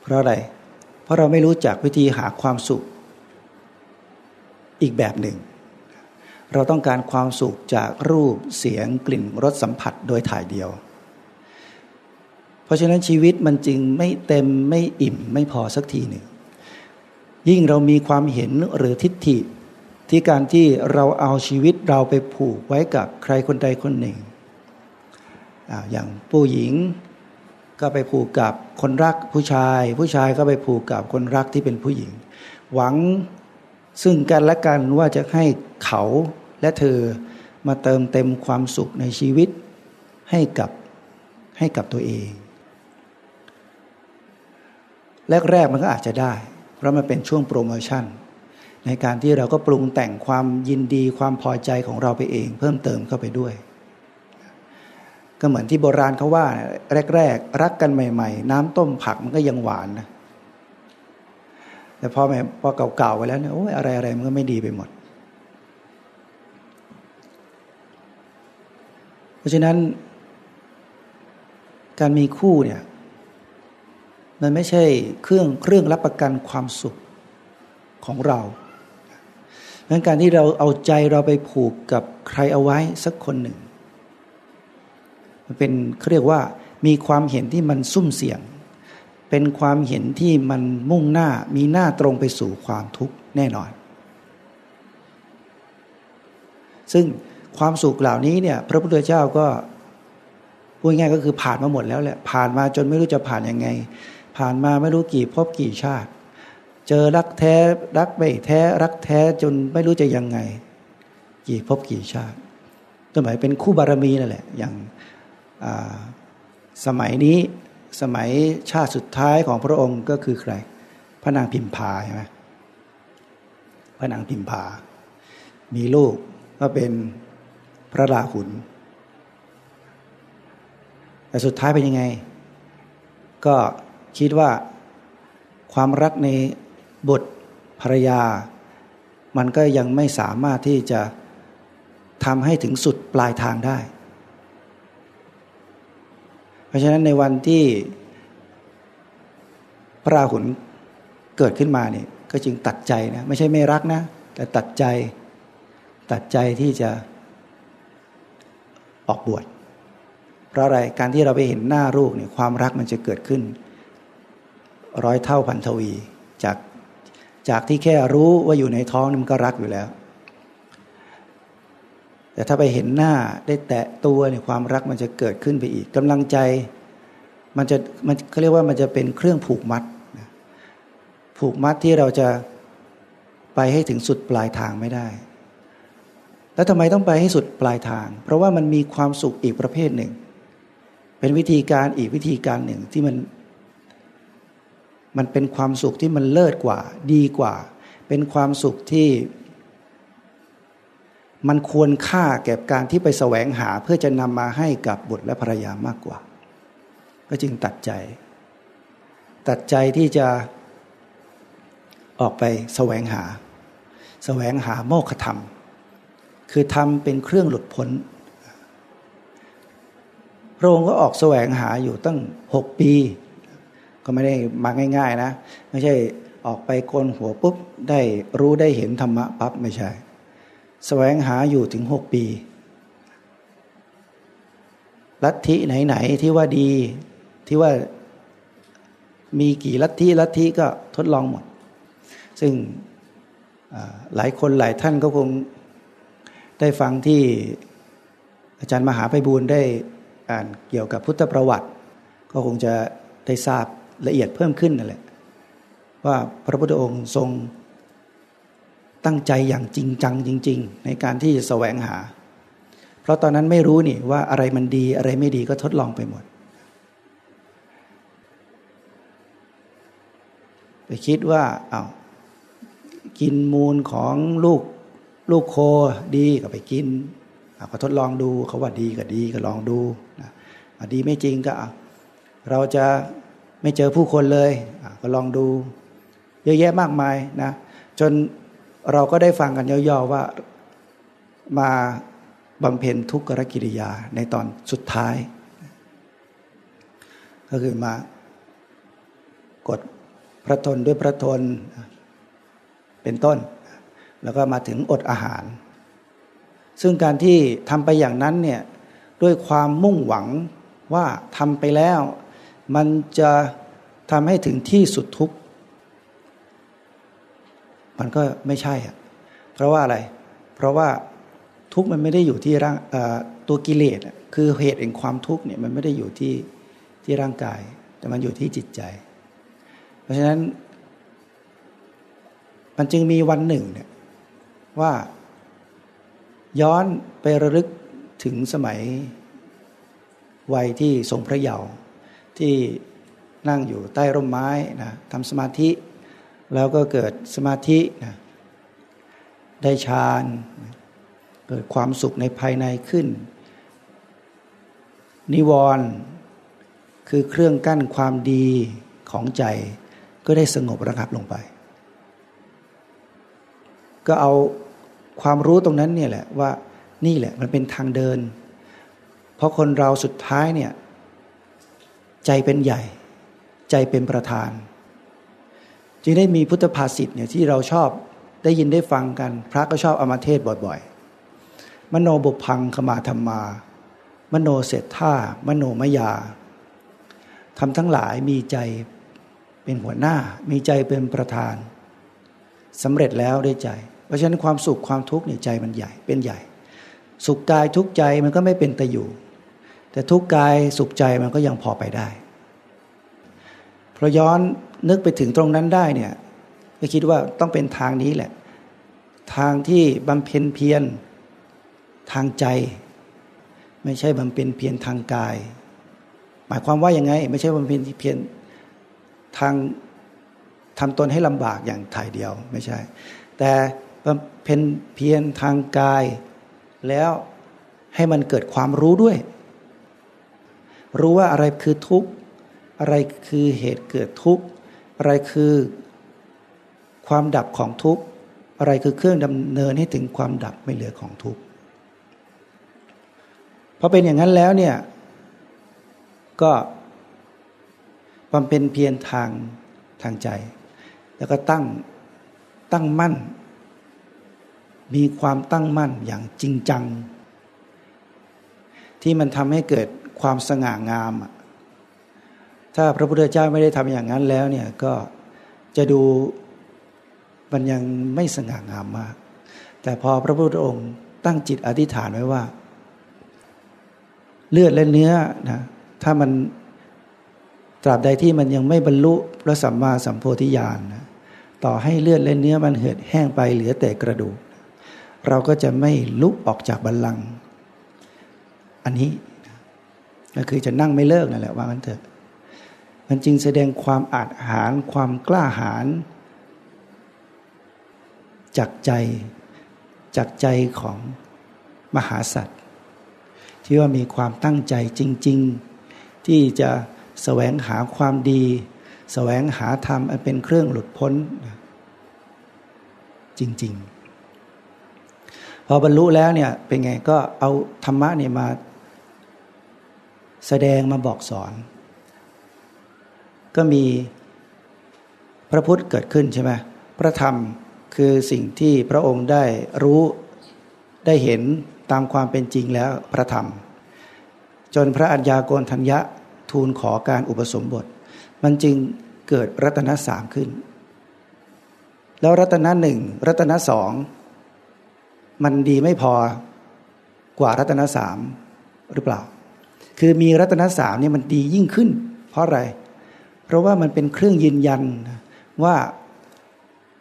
เพราะอะไร เพราะเราไม่รู้จักวิธีหาความสุข อีกแบบหนึ่ง เราต้องการความสุขจากรูปเสียงกลิ่นรสสัมผัสโดยถ่ายเดียว ราะฉะนั้นชีวิตมันจึงไม่เต็มไม่อิ่มไม่พอสักทีหนึ่งยิ่งเรามีความเห็นหรือทิฏฐิ ที่การที่เราเอาชีวิตเราไปผูกไว้กับใครคนใดคนหนึ่งออย่างผู้หญิงก็ไปผูกกับคนรักผู้ชาย ผู้ชายก็ไปผูกกับคนรักที่เป็นผู้หญิง หวังซึ่งกันและกันว่าจะให้เขาและเธอมาเติมเต็มความสุขในชีวิตให้กับให้กับตัวเอง แรกๆมันก็อาจจะได้ เพราะมันเป็นช่วงโปรโมชั่น ในการที่เราก็ปรุงแต่งความยินดีความพอใจของเราไปเอง เพิ่มเติมเข้าไปด้วย ก็เหมือนที่โบราณเขาว่า แรก ๆ รักกันใหม่ ๆ น้ำต้มผักมันก็ยังหวานนะแต่พอแม่พอเก่าๆไปแล้วเนี่ยโอ้ยอะไรอะไรมันก็ไม่ดีไปหมด เพราะฉะนั้น การมีคู่เนี่ย มันไม่ใช่เครื่องเครื่องรับประกันความสุขของเราดังนั้นการที่เราเอาใจเราไปผูกกับใครเอาไว้สักคนหนึ่ง มันเป็นเขาเรียกว่ามีความเห็นที่มันซุ่มเสี่ยง เป็นความเห็นที่มันมุ่งหน้ามีหน้าตรงไปสู่ความทุกข์แน่นอน ซึ่งความสุขเหล่านี้เนี่ยพระพุทธเจ้าก็พูดง่ายก็คือผ่านมาหมดแล้วแหละผ่านมาจนไม่รู้จะผ่านยังไง ผ่านมาไม่รู้กี่พบกี่ชาติ เจอรักแท้รักไม่แท้ รักแท้จนไม่รู้จะยังไง กี่พบกี่ชาติก็หมายเป็นคู่บารมีนั่นแหละ อย่างสมัยนี้สมัยชาติสุดท้ายของพระองค์ก็คือใคร พระนางพิมพาใช่ไหมพระนางพิมพา มีลูกก็เป็นพระราหุลแต่สุดท้ายเป็นยังไง ก็ คิดว่าความรักในบทภรรยา มันก็ยังไม่สามารถที่จะทำให้ถึงสุดปลายทางได้ เพราะฉะนั้นในวันที่พระราหุลเกิดขึ้นมาเนี่ยก็จึงตัดใจนะไม่ใช่ไม่รักนะ แต่ตัดใจตัดใจที่จะออกบวชเพราะอะไรการที่เราไปเห็นหน้าลูกเนี่ยความรักมันจะเกิดขึ้น ร้อยเท่าพันทวีจากจากที่แค่รู้ว่าอยู่ในท้องมันก็รักอยู่แล้ว แต่ถ้าไปเห็นหน้าได้แตะตัวเนี่ยความรักมันจะเกิดขึ้นไปอีกกำลังใจมันจะมันเขาเรียกว่ามันจะเป็นเครื่องผูกมัดผูกมัดที่เราจะไปให้ถึงสุดปลายทางไม่ได้ แล้วทำไมต้องไปให้สุดปลายทาง เพราะว่ามันมีความสุขอีกประเภทหนึ่ง เป็นวิธีการอีกวิธีการหนึ่งที่มัน มันเป็นความสุขที่มันเลิศกว่า ดีกว่า เป็นความสุขที่ มันควรค่าแก่การที่ไปแสวงหาเพื่อจะนำมาให้กับบุตรและภรรยามากกว่า ก็จึงตัดใจ ตัดใจที่จะออกไปแสวงหา แสวงหาโมฆะธรรม คือทำเป็นเครื่องหลุดพ้นพระองค์ก็ออกแสวงหาอยู่ตั้งหกปี ก็ไม่ได้มาง่าย ๆ นะ ไม่ใช่ออกไปโกนหัวปุ๊บได้รู้ได้เห็นธรรมะปั๊บไม่ใช่แสวงหาอยู่ถึงหกปี ลัทธิไหน ๆ ที่ว่าดีที่ว่ามีกี่ลัทธิลัทธิก็ทดลองหมด ซึ่งหลายคนหลายท่านก็คงได้ฟังที่อาจารย์มหาไปบูลได้อ่านเกี่ยวกับพุทธประวัติ ก็คงจะได้ทราบ ละเอียดเพิ่มขึ้นนั่นแหละ ว่าพระพุทธองค์ทรงตั้งใจอย่างจริงจังจริง ๆ ในการที่จะแสวงหา เพราะตอนนั้นไม่รู้นี่ว่าอะไรมันดีอะไรไม่ดีก็ทดลองไปหมด ไปคิดว่าเอา้ากินมูลของลูกลูกโคดีก็ไปกินก็ทดลองดูเขาว่าดีก็ดีก็ลองดูนะดีไม่จริงก็เราจะ ไม่เจอผู้คนเลยก็ลองดู เยอะแยะมากมายนะจนเราก็ได้ฟังกันย่อๆว่ามาบำเพ็ญทุกขกิริยาในตอนสุดท้าย ก็คือมากดพระทนด้วยพระทนเป็นต้น แล้วก็มาถึงอดอาหาร ซึ่งการที่ทำไปอย่างนั้นเนี่ยด้วยความมุ่งหวังว่าทำไปแล้ว มันจะทำให้ถึงที่สุดทุกข์มันก็ไม่ใช่อะเพราะว่าอะไร เพราะว่าทุกข์มันไม่ได้อยู่ที่ร่างตัวกิเลสคือเหตุแห่งความทุกข์เนี่ยมันไม่ได้อยู่ที่ที่ร่างกาย แต่มันอยู่ที่จิตใจ เพราะฉะนั้น มันจึงมีวันหนึ่งเนี่ยว่าย้อนไประลึกถึงสมัยวัยที่ทรงพระเยาว์ ที่นั่งอยู่ใต้ร่มไม้นะทำสมาธิ แล้วก็เกิดสมาธินะได้ฌานเกิดความสุขในภายในขึ้น นิวรณ์คือเครื่องกั้นความดีของใจ ก็ได้สงบระงับลงไป ก็เอาความรู้ตรงนั้นเนี่ยแหละว่านี่แหละมันเป็นทางเดิน เพราะคนเราสุดท้ายเนี่ย ใจเป็นใหญ่ ใจเป็นประธาน จึงได้มีพุทธภาษิตเนี่ยที่เราชอบได้ยินได้ฟังกัน พระก็ชอบเอามาเทศบ่อยๆ มโนบุพังขมาธรรมา มโนเศรษฐามโนมยาทำทั้งหลายมีใจเป็นหัวหน้า มีใจเป็นประธานสำเร็จแล้วได้ใจ เพราะฉะนั้นความสุขความทุกข์เนี่ยใจมันใหญ่เป็นใหญ่ สุขกายทุกใจมันก็ไม่เป็นตะอยู่ แต่ทุกกายสุขใจมันก็ยังพอไปได้ เพราะย้อนนึกไปถึงตรงนั้นได้เนี่ยก็คิดว่าต้องเป็นทางนี้แหละ ทางที่บำเพ็ญเพียรทางใจ ไม่ใช่บำเพ็ญเพียรทางกาย หมายความว่ายังไง ไม่ใช่บำเพ็ญเพียรทางทำตนให้ลำบากอย่างถ่ายเดียวไม่ใช่ แต่บำเพ็ญเพียรทางกาย แล้วให้มันเกิดความรู้ด้วย รู้ว่าอะไรคือทุกข์ อะไรคือเหตุเกิดทุกข์ อะไรคือความดับของทุกข์ อะไรคือเครื่องดำเนินให้ถึงความดับไม่เหลือของทุกข์พอเป็นอย่างนั้นแล้วเนี่ยก็บำเพ็ญเพียรทางทางใจ แล้วก็ตั้งตั้งมั่น มีความตั้งมั่นอย่างจริงจัง ที่มันทำให้เกิด ความสง่างาม ถ้าพระพุทธเจ้าไม่ได้ทำอย่างนั้นแล้วเนี่ยก็จะดูมันยังไม่สง่างามมาก แต่พอพระพุทธองค์ตั้งจิตอธิษฐานไว้ว่า เลือดและเนื้อนะถ้ามันตราบใดที่มันยังไม่บรรลุพระสัมมาสัมโพธิญาณนะต่อให้เลือดและเนื้อมันเหือดแห้งไปเหลือแต่กระดูก เราก็จะไม่ลุกออกจากบัลลังก์อันนี้ ก็คือจะนั่งไม่เลิกนั่นแหละว่างั้นเถอะ มันจึงแสดงความอาจหารความกล้าหาญจากใจจากใจของมหาสัตว์ที่ว่ามีความตั้งใจจริง ๆ ที่จะแสวงหาความดีแสวงหาธรรมอันเป็นเครื่องหลุดพ้น จริง ๆ พอบรรลุแล้วเนี่ยเป็นไงก็เอาธรรมะเนี่ยมา แสดงมาบอกสอน ก็มีพระพุทธเกิดขึ้นใช่ไหมพระธรรมคือสิ่งที่พระองค์ได้รู้ได้เห็นตามความเป็นจริงแล้วพระธรรม จนพระอัญญาโกณทัญญะทูลขอการอุปสมบท มันจึงเกิดรัตนสามขึ้น แล้วรัตนหนึ่งรัตนสองมันดีไม่พอกว่ารัตนสามหรือเปล่า คือมีรัตนสามเนี่ยมันดียิ่งขึ้น เพราะอะไร เพราะว่ามันเป็นเครื่องยืนยันว่า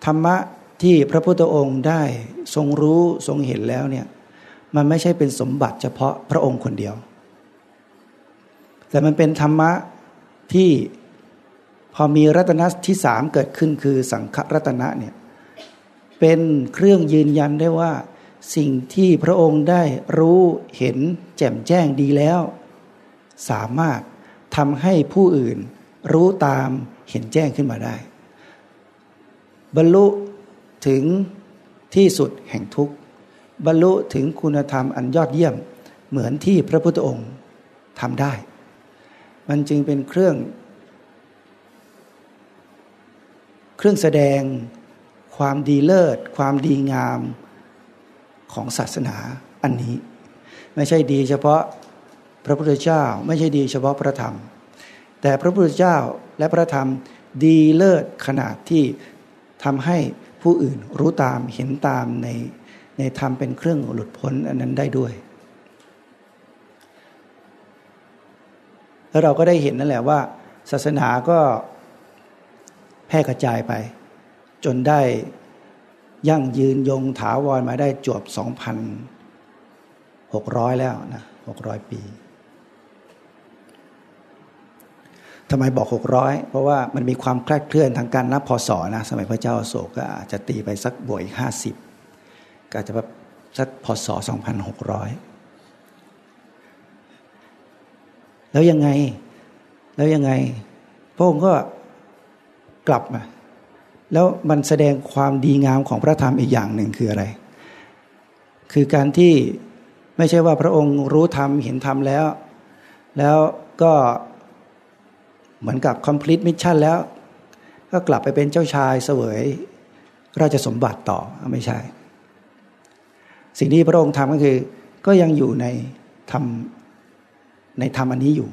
ธรรมะที่พระพุทธองค์ได้ทรงรู้ทรงเห็นแล้วเนี่ยมันไม่ใช่เป็นสมบัติเฉพาะพระองค์คนเดียว แต่มันเป็นธรรมะที่พอมีรัตนะที่สามเกิดขึ้นคือสังฆรัตนะเนี่ยเป็นเครื่องยืนยันได้ว่า สิ่งที่พระองค์ได้รู้เห็นแจ่มแจ้งดีแล้ว สามารถทำให้ผู้อื่นรู้ตามเห็นแจ้งขึ้นมาได้ บรรลุถึงที่สุดแห่งทุกข์ บรรลุถึงคุณธรรมอันยอดเยี่ยมเหมือนที่พระพุทธองค์ทำได้ มันจึงเป็นเครื่อง เครื่องแสดงความดีเลิศ ความดีงามของศาสนาอันนี้ ไม่ใช่ดีเฉพาะ พระพุทธเจ้าไม่ใช่ดีเฉพาะพระธรรม แต่พระพุทธเจ้าและพระธรรมดีเลิศขนาดที่ทำให้ผู้อื่นรู้ตามเห็นตามในในธรรมเป็นเครื่องหลุดพ้นอันนั้นได้ด้วย แล้วเราก็ได้เห็นนั่นแหละว่า ศาสนาก็แพร่กระจายไป จนได้ยั่งยืนยงถาวรมาได้จวบสองพันหกร้อยแล้วนะหกร้อยปี ทำไมบอกหกร้อยเพราะว่ามันมีความคลาดเคลื่อนทางการนับพศนะสมัยพระเจ้าโศกก็อาจจะตีไปสักบวกอีกห้าสิบก็อาจจะแบบสักพศสองพันหกร้อยแล้วยังไงแล้วยังไงพระองค์ก็กลับมาแล้วมันแสดงความดีงามของพระธรรมอีกอย่างหนึ่งคืออะไร คือการที่ไม่ใช่ว่าพระองค์รู้ธรรมเห็นธรรมแล้ว แล้วก็ เหมือนกับ complete mission แล้ว ก็กลับไปเป็นเจ้าชายเสวยราชสมบัติต่อไม่ใช่ สิ่งที่พระองค์ทำก็คือ ก็ยังอยู่ในธรรมในธรรมอันนี้อยู่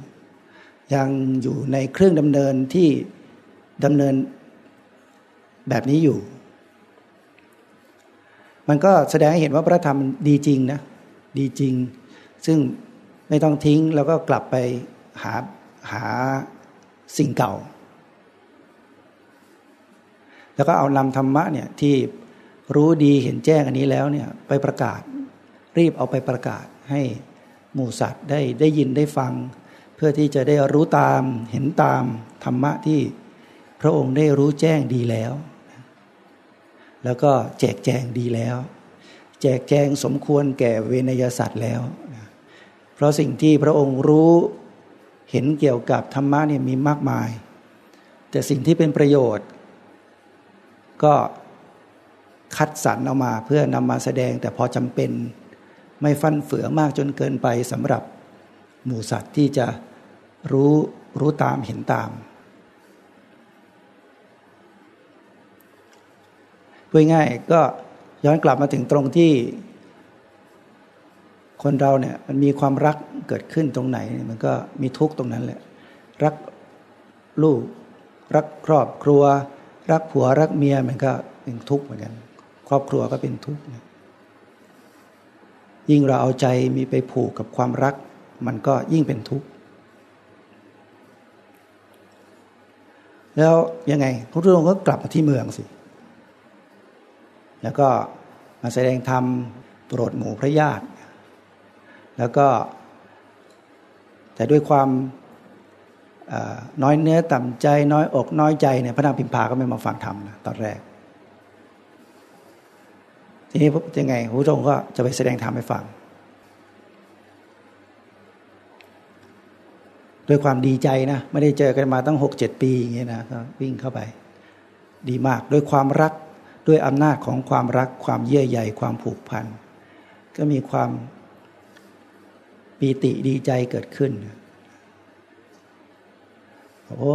ยังอยู่ในเครื่องดำเนินที่ดำเนินแบบนี้อยู่ มันก็แสดงให้เห็นว่าพระธรรมดีจริงนะดีจริง ซึ่งไม่ต้องทิ้งแล้วก็กลับไปหาหา สิ่งเก่า แล้วก็เอานำธรรมะเนี่ยที่รู้ดีเห็นแจ้งอันนี้แล้วเนี่ยไปประกาศ รีบเอาไปประกาศให้หมู่สัตว์ได้ได้ยินได้ฟัง เพื่อที่จะได้รู้ตามเห็นตามธรรมะที่พระองค์ได้รู้แจ้งดีแล้ว แล้วก็แจกแจงดีแล้ว แจกแจงสมควรแก่เวนยสัตว์แล้ว เพราะสิ่งที่พระองค์รู้ เห็นเกี่ยวกับธรรมะเนี่ยมีมากมาย แต่สิ่งที่เป็นประโยชน์ ก็คัดสรรออกมาเพื่อนำมาแสดงแต่พอจำเป็น ไม่ฟันเฟือมากจนเกินไปสำหรับหมู่สัตว์ที่จะรู้รู้ตามเห็นตามพูดง่ายก็ย้อนกลับมาถึงตรงที่ คนเราเนี่ยมันมีความรักเกิดขึ้นตรงไหน มันก็มีทุกตรงนั้นแหละ รักลูก รักครอบครัว รักผัวรักเมียมันก็เป็นทุกข์เหมือนกัน ครอบครัวก็เป็นทุกข์ยิ่งเราเอาใจมีไปผูกกับความรัก มันก็ยิ่งเป็นทุกข์แล้วยังไงพระพุทธองค์ก็กลับมาที่เมืองสิ แล้วก็มาแสดงธรรมโปรดหมู่พระญาติ แล้วก็ แต่ด้วยความน้อยเนื้อต่ำใจน้อยอกน้อยใจเนี่ยพระนางพิมพาก็ไม่มาฟังธรรมนะตอนแรก ทีนี้ยังไงพระองค์ก็จะไปแสดงธรรมให้ฟัง ด้วยความดีใจนะไม่ได้เจอกันมาตั้งหกเจ็ดปีอย่างเงี้ยนะก็วิ่งเข้าไป ดีมากด้วยความรักด้วยอำนาจของความรักความเยื่อใยความผูกพันก็มีความ ปีติดีใจเกิดขึ้น โอ้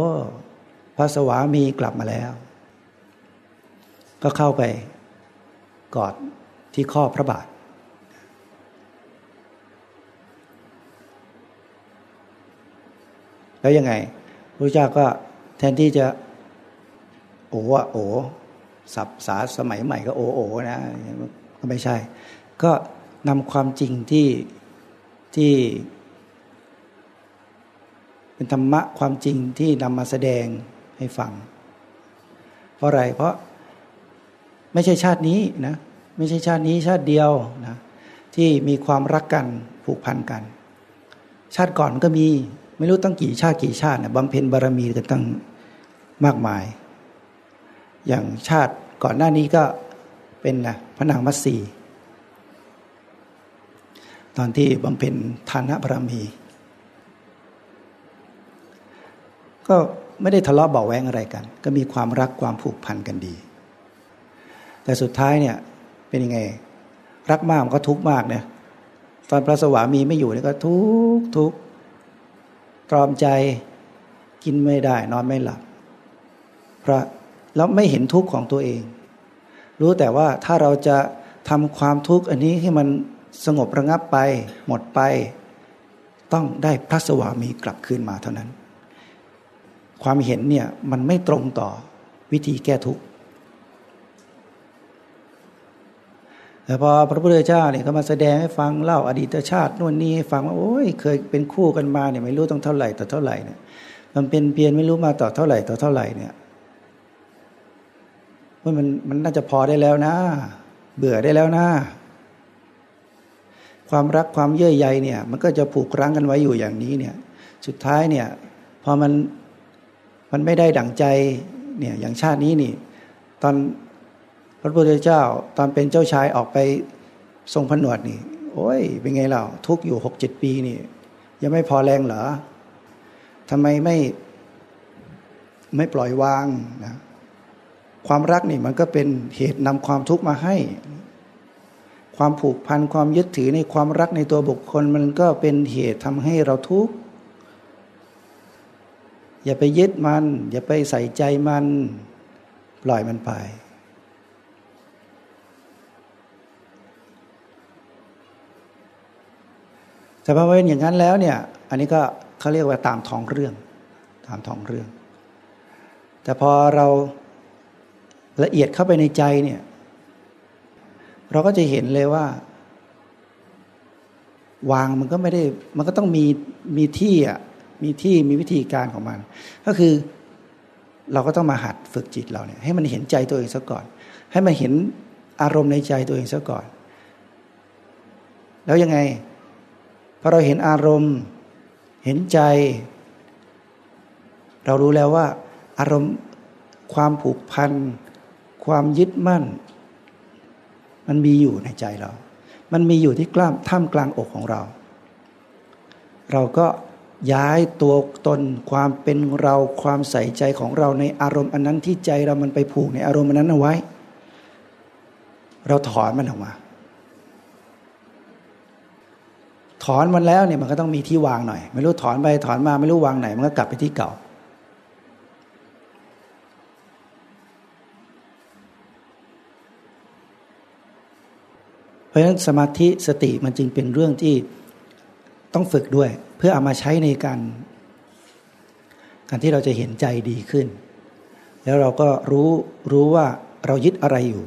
พระสวามีกลับมาแล้ว ก็เข้าไปกอดที่ข้อพระบาท แล้วยังไงพระเจ้าก็แทนที่จะโอ้ว่าโอ้สับสาสมัยใหม่ก็โอโอนะก็ไม่ใช่ ก็นำความจริงที่ ที่ เป็นธรรมะความจริงที่นำมาแสดงให้ฟัง เพราะอะไรเพราะไม่ใช่ชาตินี้นะไม่ใช่ชาตินี้ชาติเดียวนะที่มีความรักกันผูกพันกัน ชาติก่อนก็มีไม่รู้ตั้งกี่ชาติกี่ชาตินะบำเพ็ญบารมีกันตั้งมากมาย อย่างชาติก่อนหน้านี้ก็เป็นนะพระนางมัตสี ตอนที่บำเพ็ญทานบารมี ก็ไม่ได้ทะเลาะเบาแวงอะไรกัน ก็มีความรักความผูกพันกันดี แต่สุดท้ายเนี่ยเป็นยังไง รักมากมันก็ทุกข์มากเนี่ยตอนพระสวามีไม่อยู่เนี่ยก็ทุกข์ทุกข์ตรอมใจกินไม่ได้ นอนไม่หลับเพราะแล้วไม่เห็นทุกข์ของตัวเอง รู้แต่ว่าถ้าเราจะทำความทุกข์อันนี้ให้มัน สงบระงับไป หมดไป ต้องได้พระสวามีกลับคืนมาเท่านั้น ความเห็นเนี่ยมันไม่ตรงต่อวิธีแก้ทุกข์แต่พอพระพุทธเจ้าเนี่ยเขามาแสดงให้ฟังเล่าอดีตชาตินู่นนี่ให้ฟังว่าโอ้ยเคยเป็นคู่กันมาเนี่ยไม่รู้ต้องเท่าไหร่ต่อเท่าไหร่เนี่ยมันเป็นเพียรไม่รู้มาต่อเท่าไหร่ต่อเท่าไหร่เนี่ยว่ามันมันน่าจะพอได้แล้วนะ เบื่อได้แล้วนะ ความรักความเย่อใยเนี่ยมันก็จะผูกรั้งกันไว้อยู่อย่างนี้เนี่ยสุดท้ายเนี่ยพอมันมันไม่ได้ดั่งใจเนี่ยอย่างชาตินี้นี่ ตอนพระพุทธเจ้าตอนเป็นเจ้าชายออกไปทรงผนวดนี่ โอ้ยเป็นไงเราทุกอยู่หกเจ็ดปีนี่ ยังไม่พอแรงเหรอทำไมไม่ไม่ปล่อยวางนะความรักนี่มันก็เป็นเหตุนำความทุกข์มาให้ ความผูกพันความยึดถือในความรักในตัวบุคคล มันก็เป็นเหตุทำให้เราทุกข์อย่าไปยึดมัน อย่าไปใส่ใจมัน ปล่อยมันไป แต่พอเป็นอย่างนั้นแล้วเนี่ย อันนี้ก็เขาเรียกว่าตามท้องเรื่อง ตามท้องเรื่อง แต่พอเราละเอียดเข้าไปในใจเนี่ย เราก็จะเห็นเลยว่า วางมันก็ไม่ได้ มันก็ต้องมีมีที่อะมีที่มีวิธีการของมัน ก็คือเราก็ต้องมาหัดฝึกจิตเราเนี่ยให้มันเห็นใจตัวเองซะก่อน ให้มันเห็นอารมณ์ในใจตัวเองซะก่อน แล้วยังไงพอเราเห็นอารมณ์ เห็นใจ เรารู้แล้วว่า อารมณ์ความผูกพัน ความยึดมั่น มันมีอยู่ในใจเรา มันมีอยู่ที่กล้ามท่ามกลางอกของเรา เราก็ย้ายตัวตนความเป็นเราความใส่ใจของเราในอารมณ์อันนั้นที่ใจเรามันไปผูกในอารมณ์อันนั้นเอาไว้ เราถอนมันออกมา ถอนมันแล้วเนี่ยมันก็ต้องมีที่วางหน่อย ไม่รู้ถอนไปถอนมาไม่รู้วางไหน มันก็กลับไปที่เก่า ราะฉะนั้นสมาธิสติมันจึงเป็นเรื่องที่ต้องฝึกด้วย เพื่อเอามาใช้ในการ การที่เราจะเห็นใจดีขึ้น แล้วเราก็รู้รู้ว่าเรายึดอะไรอยู่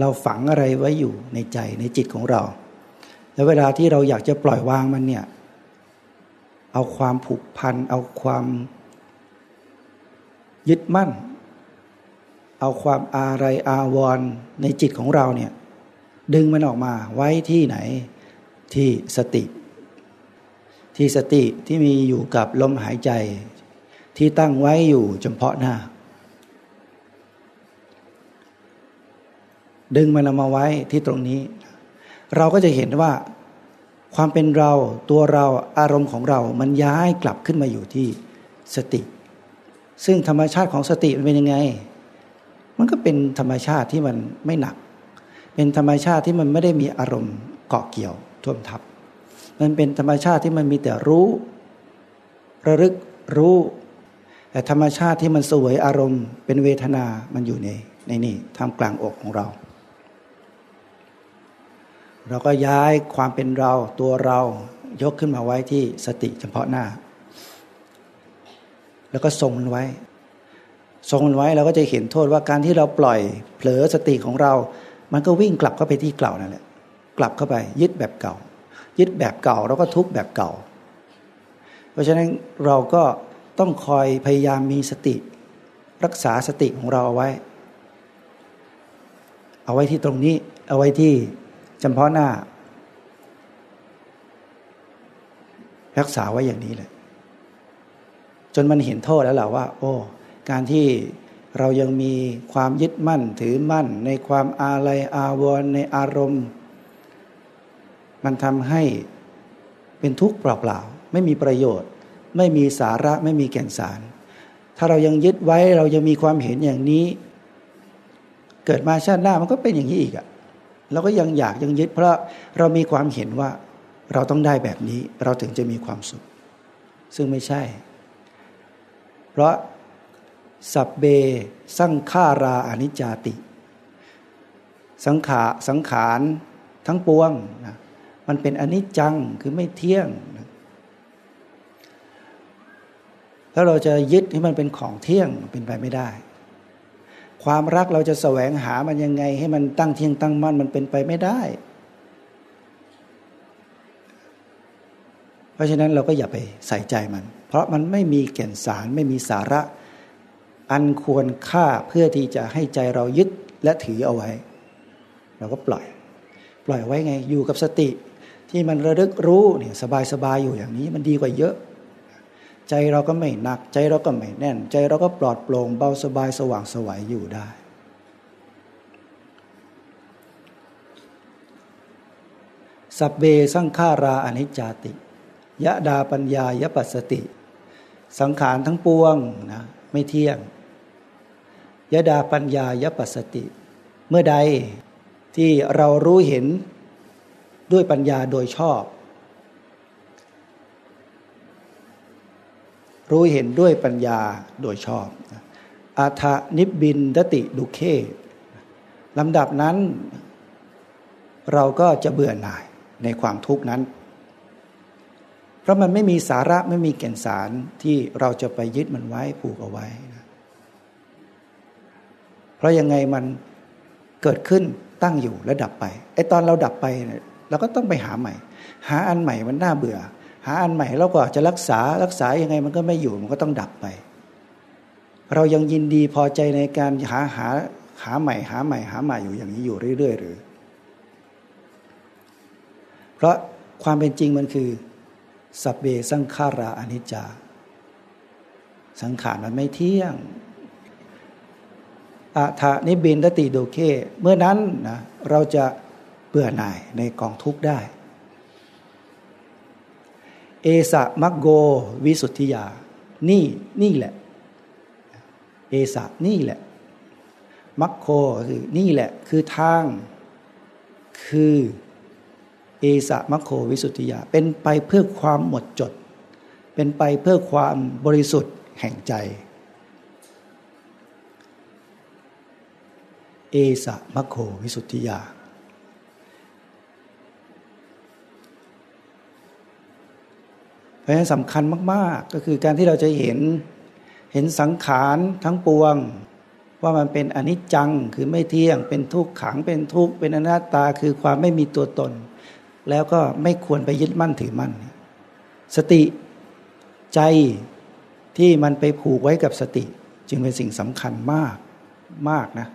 เราฝังอะไรไว้อยู่ในใจในจิตของเรา แล้วเวลาที่เราอยากจะปล่อยวางมันเนี่ย เอาความผูกพัน เอาความยึดมั่น เอาความอะไรอาวรในจิตของเราเนี่ย ดึงมันออกมาไว้ที่ไหนที่สติ ที่สติที่มีอยู่กับลมหายใจ ที่ตั้งไว้อยู่เฉพาะหน้า ดึงมันมาไว้ที่ตรงนี้ เราก็จะเห็นว่า ความเป็นเราตัวเราอารมณ์ของเรามันย้ายกลับขึ้นมาอยู่ที่สติ ซึ่งธรรมชาติของสติมันเป็นยังไง มันก็เป็นธรรมชาติที่มันไม่หนัก เป็นธรรมชาติที่มันไม่ได้มีอารมณ์เกาะเกี่ยวท่วมทับ มันเป็นธรรมชาติที่มันมีแต่รู้ระลึกรู้แต่ธรรมชาติที่มันสวยอารมณ์ เป็นเวทนามันอยู่ในในนี่ทำกลางอกของเรา เราก็ย้ายความเป็นเราตัวเรายกขึ้นมาไว้ที่สติเฉพาะหน้า แล้วก็ทรงมันไว้ ทรงมันไว้เราก็จะเห็นโทษว่าการที่เราปล่อยเผลอสติของเรา มันก็วิ่งกลับเข้าไปที่เก่านั่นแหละ กลับเข้าไป ยึดแบบเก่า ยึดแบบเก่าแล้วก็ทุกแบบเก่า เพราะฉะนั้นเราก็ต้องคอยพยายามมีสติ รักษาสติของเราเอาไว้ เอาไว้ที่ตรงนี้ เอาไว้ที่จำเพาะหน้า รักษาไว้อย่างนี้เลยจนมันเห็นโทษแล้วแหละว่า โอ้ การที่ เรายังมีความยึดมั่นถือมั่นในความอาลัยอาวรณ์ในอารมณ์ มันทำให้เป็นทุกข์เปล่าๆไม่มีประโยชน์ ไม่มีสาระไม่มีแก่นสาร ถ้าเรายังยึดไว้เรายังมีความเห็นอย่างนี้ เกิดมาชาติหน้ามันก็เป็นอย่างนี้อีกอะเราก็ยังอยากยังยึดเพราะเรามีความเห็นว่าเราต้องได้แบบนี้เราถึงจะมีความสุข ซึ่งไม่ใช่ เพราะ สับเบสังขาราอนิจจติ สังขาสังขารทั้งปวงนะมันเป็นอนิจจังคือไม่เที่ยงนะแล้วเราจะยึดให้มันเป็นของเที่ยงเป็นไปไม่ได้ ความรักเราจะแสวงหามันยังไง ให้มันตั้งเที่ยงตั้งมั่นมันเป็นไปไม่ได้ เพราะฉะนั้นเราก็อย่าไปใส่ใจมัน เพราะมันไม่มีแก่นสารไม่มีสาระ อันควรค่าเพื่อที่จะให้ใจเรายึดและถือเอาไว้ เราก็ปล่อย ปล่อยไว้ไงอยู่กับสติ ที่มันระลึกรู้เนี่ยสบายสบายอยู่อย่างนี้มันดีกว่าเยอะ ใจเราก็ไม่หนัก ใจเราก็ไม่แน่น ใจเราก็ปลอดโปร่งเบาสบายสว่างสวัยอยู่ได้สัพเบสังขาราอนิจจติ ยะดาปัญญายปัสสติ สังขารทั้งปวงนะไม่เที่ยง ยดาปัญญายปัสสติ เมื่อใดที่เรารู้เห็นด้วยปัญญาโดยชอบ รู้เห็นด้วยปัญญาโดยชอบอาทานิบินดติดุเคลำดับนั้น เราก็จะเบื่อหน่ายในความทุกข์นั้น เพราะมันไม่มีสาระไม่มีแก่นสารที่เราจะไปยึดมันไว้ผูกเอาไว้ เพราะยังไงมันเกิดขึ้นตั้งอยู่และดับไปไอ้ตอนเราดับไปเนี่ยเราก็ต้องไปหาใหม่ หาอันใหม่มันน่าเบื่อ หาอันใหม่เราก็จะรักษารักษายังไงมันก็ไม่อยู่มันก็ต้องดับไป เรายังยินดีพอใจในการหาหาหาใหม่ หาใหม่ หาใหม่อยู่อย่างนี้อยู่เรื่อยๆหรือ เพราะความเป็นจริงมันคือสัพเบสังขาราอนิจจา สังขารมันไม่เที่ยง อัฐานิบินตติโดเค เมื่อนั้นนะเราจะเบื่อหน่ายในกองทุกข์ได้ เอสะมักโกวิสุทธิยา นี่นี่แหละ เอสะนี่แหละ มัคโคคือนี่แหละ คือทาง คือเอสะมัคโควิสุทธิยา เป็นไปเพื่อความหมดจด เป็นไปเพื่อความบริสุทธิ์แห่งใจ เอสะมะโควิสุทธิยา เพราะฉะนั้นสำคัญมาก ๆ ก็คือการที่เราจะเห็นเห็นสังขารทั้งปวง ว่ามันเป็นอนิจจังคือไม่เที่ยง เป็นทุกขังเป็นทุกข์เป็นอนัตตาคือความไม่มีตัวตน แล้วก็ไม่ควรไปยึดมั่นถือมั่น สติใจที่มันไปผูกไว้กับสติ จึงเป็นสิ่งสำคัญมากมากนะ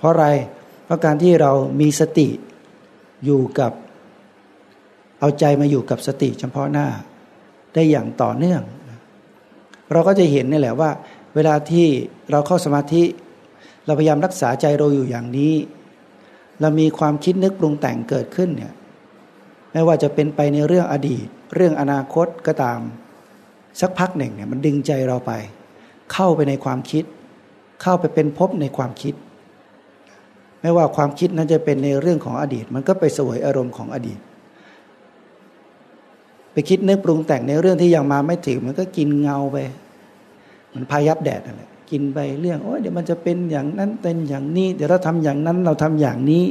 เพราะอะไรเพราะการที่เรามีสติอยู่กับเอาใจมาอยู่กับสติเฉพาะหน้า ได้อย่างต่อเนื่อง เราก็จะเห็นนี่แหละว่า เวลาที่เราเข้าสมาธิ เราพยายามรักษาใจเราอยู่อย่างนี้ เรามีความคิดนึกปรุงแต่งเกิดขึ้นเนี่ยไม่ว่าจะเป็นไปในเรื่องอดีต เรื่องอนาคตก็ตาม สักพักหนึ่งเนี่ยมันดึงใจเราไป เข้าไปในความคิด เข้าไปเป็นพบในความคิด ไม่ว่าความคิดนั้นจะเป็นในเรื่องของอดีต มันก็ไปสวยอารมณ์ของอดีต ไปคิดนึกปรุงแต่งในเรื่องที่ยังมาไม่ถึงมันก็กินเงาไป มันพายับแดดนั่นแหละกินไปเรื่องโอ้ยเดี๋ยวมันจะเป็นอย่างนั้นเป็นอย่างนี้ เดี๋ยวเราทำอย่างนั้นเราทำอย่างนี้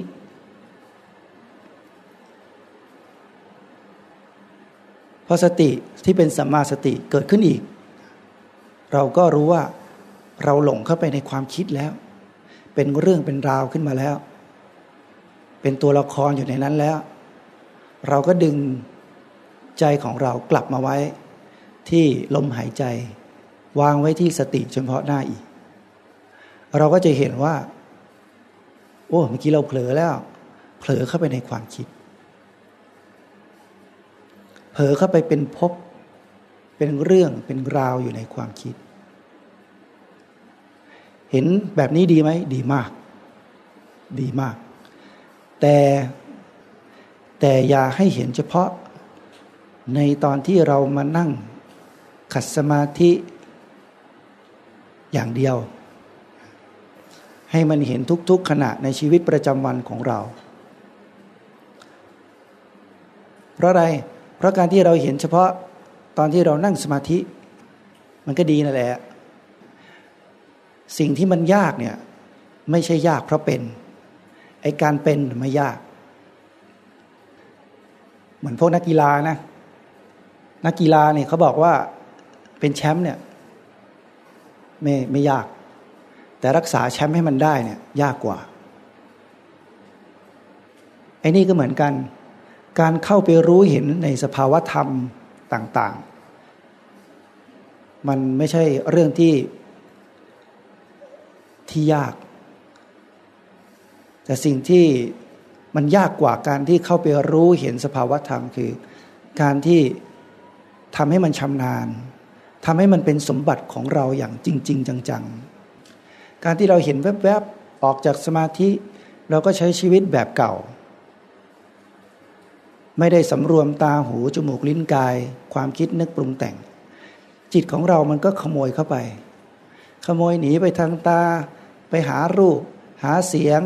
พอสติที่เป็นสัมมาสติเกิดขึ้นอีก เราก็รู้ว่าเราหลงเข้าไปในความคิดแล้ว เป็นเรื่องเป็นราวขึ้นมาแล้ว เป็นตัวละครอยู่ในนั้นแล้ว เราก็ดึงใจของเรากลับมาไว้ ที่ลมหายใจ วางไว้ที่สติเฉพาะหน้าอีก เราก็จะเห็นว่า โอ้เมื่อกี้เราเผลอแล้ว เผลอเข้าไปในความคิด เผลอเข้าไปเป็นพบเป็นเรื่องเป็นราวอยู่ในความคิด เห็นแบบนี้ดีไหม ดีมาก ดีมาก แต่แต่อย่าให้เห็นเฉพาะในตอนที่เรามานั่งขัดสมาธิอย่างเดียว ให้มันเห็นทุกๆขณะในชีวิตประจำวันของเรา เพราะอะไร เพราะการที่เราเห็นเฉพาะตอนที่เรานั่งสมาธิ มันก็ดีนั่นแหละ สิ่งที่มันยากเนี่ยไม่ใช่ยากเพราะเป็น ไอการเป็นไม่ยาก เหมือนพวกนักกีฬานะ นักกีฬาเนี่ยเขาบอกว่าเป็นแชมป์เนี่ยไม่ไม่ยาก แต่รักษาแชมป์ให้มันได้เนี่ยยากกว่าไอ้นี่ก็เหมือนกัน การเข้าไปรู้เห็นในสภาวะธรรมต่าง ๆ มันไม่ใช่เรื่องที่ ที่ยาก แต่สิ่งที่มันยากกว่าการที่เข้าไปรู้เห็นสภาวะธรรมคือ การที่ทำให้มันชำนาญทำให้มันเป็นสมบัติของเราอย่างจริง ๆ จังๆ การที่เราเห็นแวบๆออกจากสมาธิ เราก็ใช้ชีวิตแบบเก่า ไม่ได้สำรวมตาหูจมูกลิ้นกาย ความคิดนึกปรุงแต่ง จิตของเรามันก็ขโมยเข้าไป ขโมยหนีไปทางตา ไปหารูป หาเสียง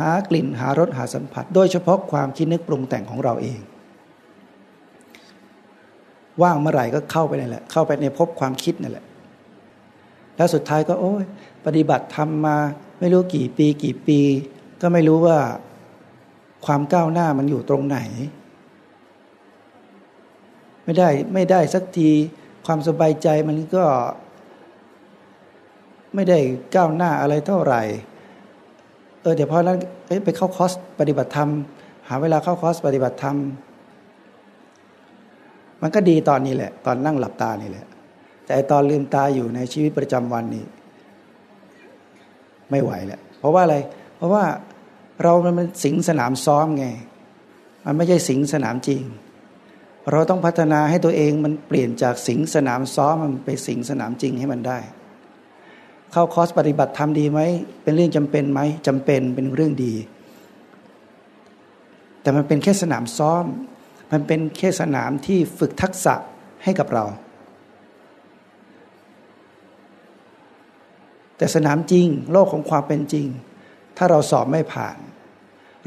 หากลิ่น หารสหาสัมผัส โดยเฉพาะความคิดนึกปรุงแต่งของเราเอง ว่างเมื่อไหร่ก็เข้าไปนั่นแหละ เข้าไปในภพความคิดนั่นแหละ แล้วสุดท้ายก็โอ้ยปฏิบัติทำมาไม่รู้กี่ปีกี่ปี ก็ไม่รู้ว่าความก้าวหน้ามันอยู่ตรงไหน ไม่ได้ไม่ได้สักทีความสบายใจมันก็ ไม่ได้ก้าวหน้าอะไรเท่าไหร่ เออเดี๋ยวพอนั้นไปเข้าคอร์สปฏิบัติธรรม หาเวลาเข้าคอร์สปฏิบัติธรรม มันก็ดีตอนนี้แหละ ตอนนั่งหลับตานี่แหละ แต่ตอนลืมตาอยู่ในชีวิตประจำวันนี่ไม่ไหวแล้วเพราะว่าอะไร เพราะว่าเรามันสิงสนามซ้อมไง มันไม่ใช่สิงสนามจริง เราต้องพัฒนาให้ตัวเองมันเปลี่ยนจากสิงสนามซ้อมมันไปสิงสนามจริงให้มันได้ เข้าคอร์สปฏิบัติทำดีไหมเป็นเรื่องจำเป็นไหมจำเป็นเป็นเรื่องดี แต่มันเป็นแค่สนามซ้อม มันเป็นแค่สนามที่ฝึกทักษะให้กับเรา แต่สนามจริงโลกของความเป็นจริง ถ้าเราสอบไม่ผ่าน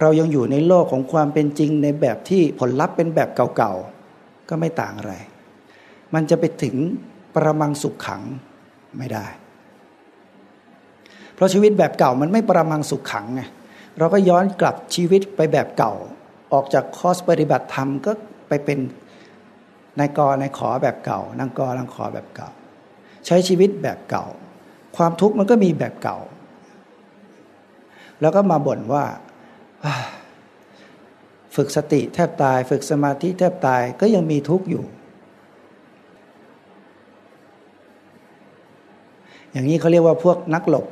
เรายังอยู่ในโลกของความเป็นจริงในแบบที่ผลลัพธ์เป็นแบบเก่าๆก็ไม่ต่างอะไร มันจะไปถึงประมังสุขขังไม่ได้ เพราะชีวิตแบบเก่ามันไม่ประมังสุขขังไงเราก็ย้อนกลับชีวิตไปแบบเก่า ออกจากคอสปฏิบัติธรรมก็ไปเป็นนายกนายขอแบบเก่านางกนางขอแบบเก่า ใช้ชีวิตแบบเก่า ความทุกข์มันก็มีแบบเก่า แล้วก็มาบ่นว่า ฝึกสติแทบตาย ฝึกสมาธิแทบตายก็ยังมีทุกข์อยู่ อย่างนี้เขาเรียกว่าพวกนักหลบ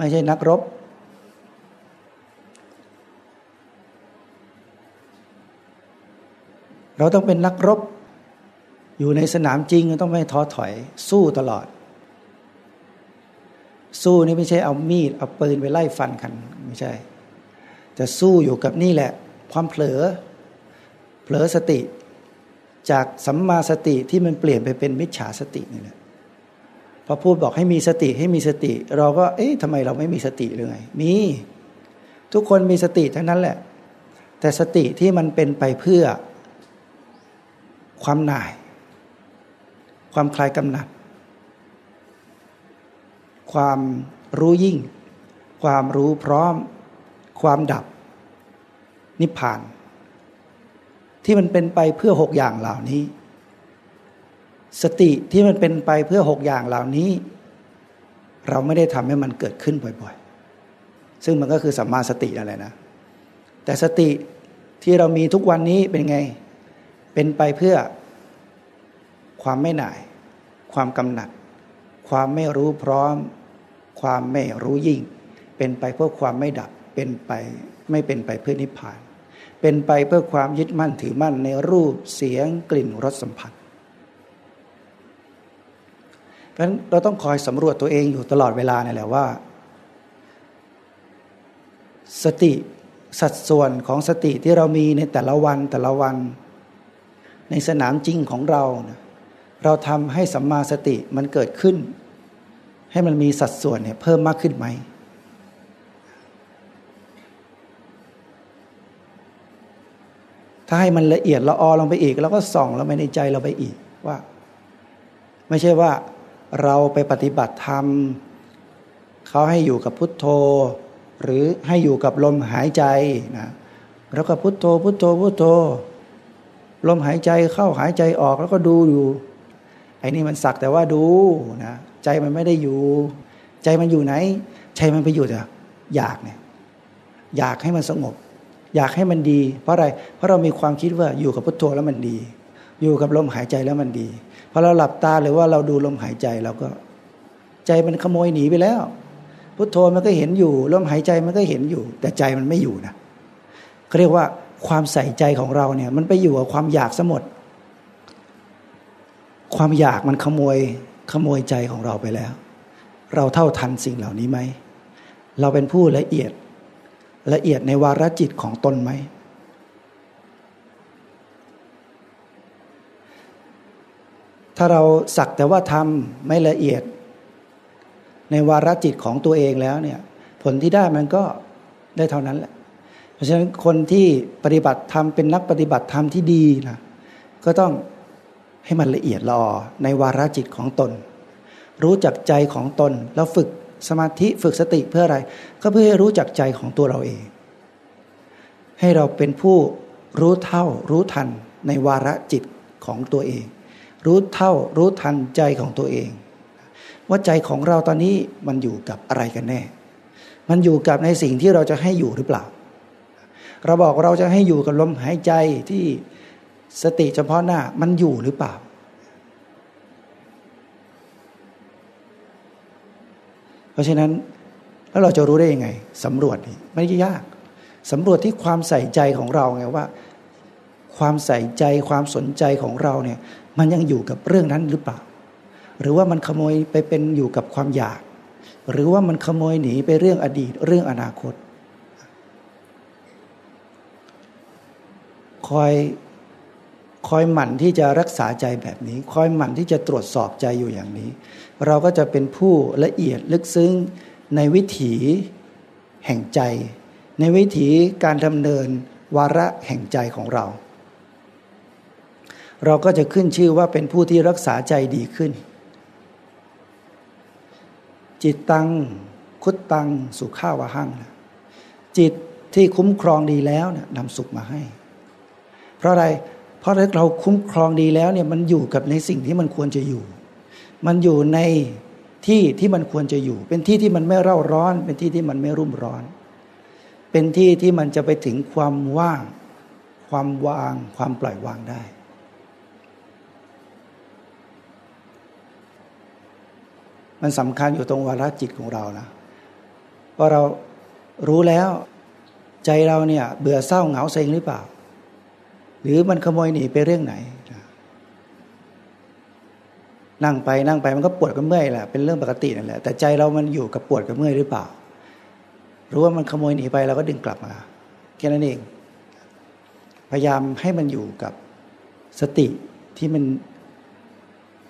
ไม่ใช่นักรบ เราต้องเป็นนักรบ อยู่ในสนามจริงต้องไม่ท้อถอย สู้ตลอด สู้นี่ไม่ใช่เอามีด เอาปืนไปไล่ฟันกันไม่ใช่ แต่สู้อยู่กับนี่แหละ ความเผลอ เผลอสติ จากสัมมาสติที่มันเปลี่ยนไปเป็นมิจฉาสตินี่แหละ พอพูดบอกให้มีสติให้มีสติ เราก็ เอ๊ะทำไมเราไม่มีสติเลย มี ทุกคนมีสติทั้งนั้นแหละ แต่สติที่มันเป็นไปเพื่อ ความหน่าย ความคลายกำหนัด ความรู้ยิ่ง ความรู้พร้อม ความดับ นิพพาน ที่มันเป็นไปเพื่อหกอย่างเหล่านี้ สติที่มันเป็นไปเพื่อหกอย่างเหล่านี้ เราไม่ได้ทำให้มันเกิดขึ้นบ่อยๆ ซึ่งมันก็คือสัมมาสติอะไรนะ แต่สติที่เรามีทุกวันนี้เป็นไง เป็นไปเพื่อความไม่หน่าย ความกำหนัด ความไม่รู้พร้อม ความไม่รู้ยิ่ง เป็นไปเพื่อความไม่ดับ เป็นไปไม่เป็นไปเพื่อนิพพาน เป็นไปเพื่อความยึดมั่นถือมั่นในรูปเสียงกลิ่นรสสัมผัส เราะฉะนั้นเราต้องคอยสำรวจตัวเองอยู่ตลอดเวลาเนี่ยแหละว่า สติสัดส่วนของสติที่เรามีในแต่ละวันแต่ละวัน ในสนามจริงของเรา เราทำให้สัมมาสติมันเกิดขึ้น ให้มันมีสัดส่วนเนี่ยเพิ่มมากขึ้นไหมถ้าให้มันละเอียดละออลงไปอีก แล้วก็ส่องเราไปในใจเราไปอีกว่า ไม่ใช่ว่า เราไปปฏิบัติธรรมเขาให้อยู่กับพุทโธ หรือให้อยู่กับลมหายใจนะแล้วก็พุทโธพุทโธพุทโธ ลมหายใจเข้าหายใจออกแล้วก็ดูอยู่ไอ้นี่มันสักแต่ว่าดูนะใจมันไม่ได้อยู่ ใจมันอยู่ไหน ใจมันไปอยู่แต่อยากเนี่ยอยากให้มันสงบ อยากให้มันดี เพราะอะไรเพราะเรามีความคิดว่าอยู่กับพุทโธแล้วมันดี อยู่กับลมหายใจแล้วมันดี พอเราหลับตาหรือว่าเราดูลมหายใจเราก็ ใจมันขโมยหนีไปแล้ว พุทโธมันก็เห็นอยู่ลมหายใจมันก็เห็นอยู่ แต่ใจมันไม่อยู่นะเขาเรียกว่าความใส่ใจของเราเนี่ย มันไปอยู่กับความอยากสมด ความอยากมันขโมยขโมยใจของเราไปแล้ว เราเท่าทันสิ่งเหล่านี้ไหมเราเป็นผู้ละเอียดละเอียดในวาระจิตของตนไหม ถ้าเราสักแต่ว่าทำไม่ละเอียด ในวาระจิตของตัวเองแล้วเนี่ยผลที่ได้มันก็ได้เท่านั้นแหละ เพราะฉะนั้นคนที่ปฏิบัติธรรมเป็นนักปฏิบัติธรรมที่ดีนะก็ต้องให้มันละเอียดรอในวาระจิตของตน รู้จักใจของตนแล้วฝึกสมาธิฝึกสติเพื่ออะไร ก็เพื่อให้รู้จักใจของตัวเราเอง ให้เราเป็นผู้รู้เท่ารู้ทันในวาระจิตของตัวเอง รู้เท่ารู้ทันใจของตัวเอง ว่าใจของเราตอนนี้มันอยู่กับอะไรกันแน่ มันอยู่กับในสิ่งที่เราจะให้อยู่หรือเปล่า เราบอกเราจะให้อยู่กับลมหายใจที่สติเฉพาะหน้ามันอยู่หรือเปล่า เพราะฉะนั้นแล้วเราจะรู้ได้ยังไงสำรวจนี่ไม่ยากสำรวจที่ความใส่ใจของเราไงว่า ความใส่ใจความสนใจของเราเนี่ย มันยังอยู่กับเรื่องนั้นหรือเปล่า หรือว่ามันขโมยไปเป็นอยู่กับความอยาก หรือว่ามันขโมยหนีไปเรื่องอดีตเรื่องอนาคต คอยคอยหมั่นที่จะรักษาใจแบบนี้ คอยหมั่นที่จะตรวจสอบใจอยู่อย่างนี้ เราก็จะเป็นผู้ละเอียดลึกซึ้งในวิถีแห่งใจ ในวิถีการดำเนินวาระแห่งใจของเรา เราก็จะขึ้นชื่อว่าเป็นผู้ที่รักษาใจดีขึ้น จิตตังคุตตังสุข้าวะหั่งจิตที่คุ้มครองดีแล้วเนี่ยนำสุขมาให้ เพราะอะไรเพราะถ้าเราคุ้มครองดีแล้วเนี่ยมันอยู่กับในสิ่งที่มันควรจะอยู่ มันอยู่ในที่ที่มันควรจะอยู่ เป็นที่ที่มันไม่เร่าร้อน เป็นที่ที่มันไม่รุ่มร้อน เป็นที่ที่มันจะไปถึงความว่าง ความวาง ความปล่อยวางได้ มันสำคัญอยู่ตรงวาระจิตของเรานะว่าเรารู้แล้วใจเราเนี่ยเบื่อเศร้าเหงาเซ็งหรือเปล่า หรือมันขโมยหนีไปเรื่องไหน นั่งไปนั่งไปมันก็ปวดกับเมื่อยแหละเป็นเรื่องปกตินั่นแหละแต่ใจเรามันอยู่กับปวดกับเมื่อยหรือเปล่า รู้ว่ามันขโมยหนีไปเราก็ดึงกลับมาแค่นั้นเอง พยายามให้มันอยู่กับสติที่มัน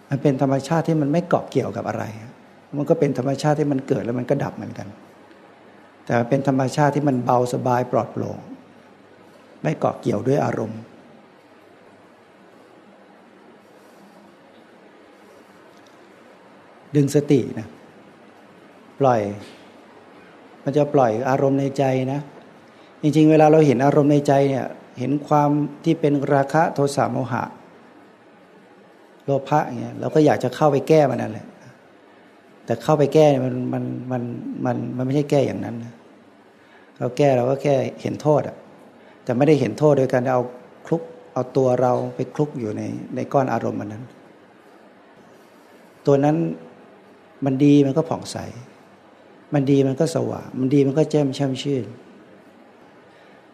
มันเป็นธรรมชาติที่มันไม่เกาะเกี่ยวกับอะไร มันก็เป็นธรรมชาติที่มันเกิดแล้วมันก็ดับเหมือนกัน แต่เป็นธรรมชาติที่มันเบาสบายปลอดโปร่งไม่เกาะเกี่ยวด้วยอารมณ์ดึงสตินะปล่อย มันจะปล่อยอารมณ์ในใจนะ จริงๆ เวลาเราเห็นอารมณ์ในใจเนี่ยเห็นความที่เป็นราคะโทสะโมหะ โลภะอย่างเงี้ยเราก็อยากจะเข้าไปแก้มันนั่นแหละ แต่เข้าไปแก้มันมันมันมันมันไม่ใช่แก้อย่างนั้นนะเราแก้เราก็แค่เห็นโทษอะแต่ไม่ได้เห็นโทษโดยการเอาคลุกเอาตัวเราไปคลุกอยู่ในในก้อนอารมณ์มันนั้น ตัวนั้นมันดีมันก็ผ่องใส มันดีมันก็สว่างมันดีมันก็แจ่มช่ำชื่น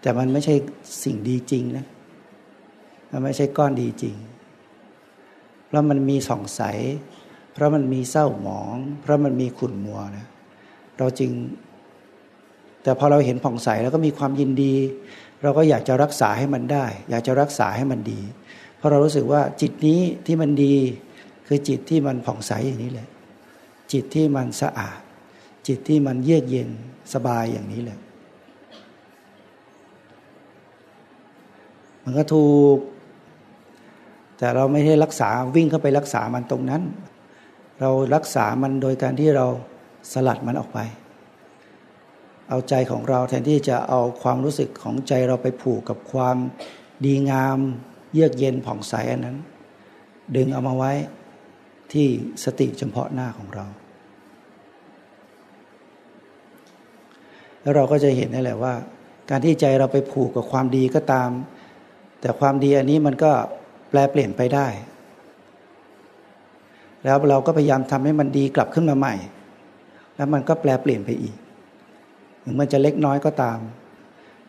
แต่มันไม่ใช่สิ่งดีจริงนะมันไม่ใช่ก้อนดีจริง เพราะมันมีส่องใส เพราะมันมีเศร้าหมอง เพราะมันมีขุ่นมัวนะเราจริงแต่พอเราเห็นผ่องใสแล้วก็มีความยินดี เราก็อยากจะรักษาให้มันได้ อยากจะรักษาให้มันดี เพราะเรารู้สึกว่าจิตนี้ที่มันดี คือจิตที่มันผ่องใสอย่างนี้แหละ จิตที่มันสะอาด จิตที่มันเยือกเย็นสบายอย่างนี้แหละมันก็ถูก แต่เราไม่ได้รักษาวิ่งเข้าไปรักษามันตรงนั้น เรารักษามันโดยการที่เราสลัดมันออกไป เอาใจของเราแทนที่จะเอาความรู้สึกของใจเราไปผูกกับความดีงามเยือกเย็นผ่องใสอันนั้น ดึงเอามาไว้ที่สติเฉพาะหน้าของเรา แล้วเราก็จะเห็นนี่แหละว่า การที่ใจเราไปผูกกับความดีก็ตาม แต่ความดีอันนี้มันก็แปลเปลี่ยนไปได้ แล้วเราก็พยายามทำให้มันดีกลับขึ้นมาใหม่ แล้วมันก็แปลเปลี่ยนไปอีก ถึงมันจะเล็กน้อยก็ตาม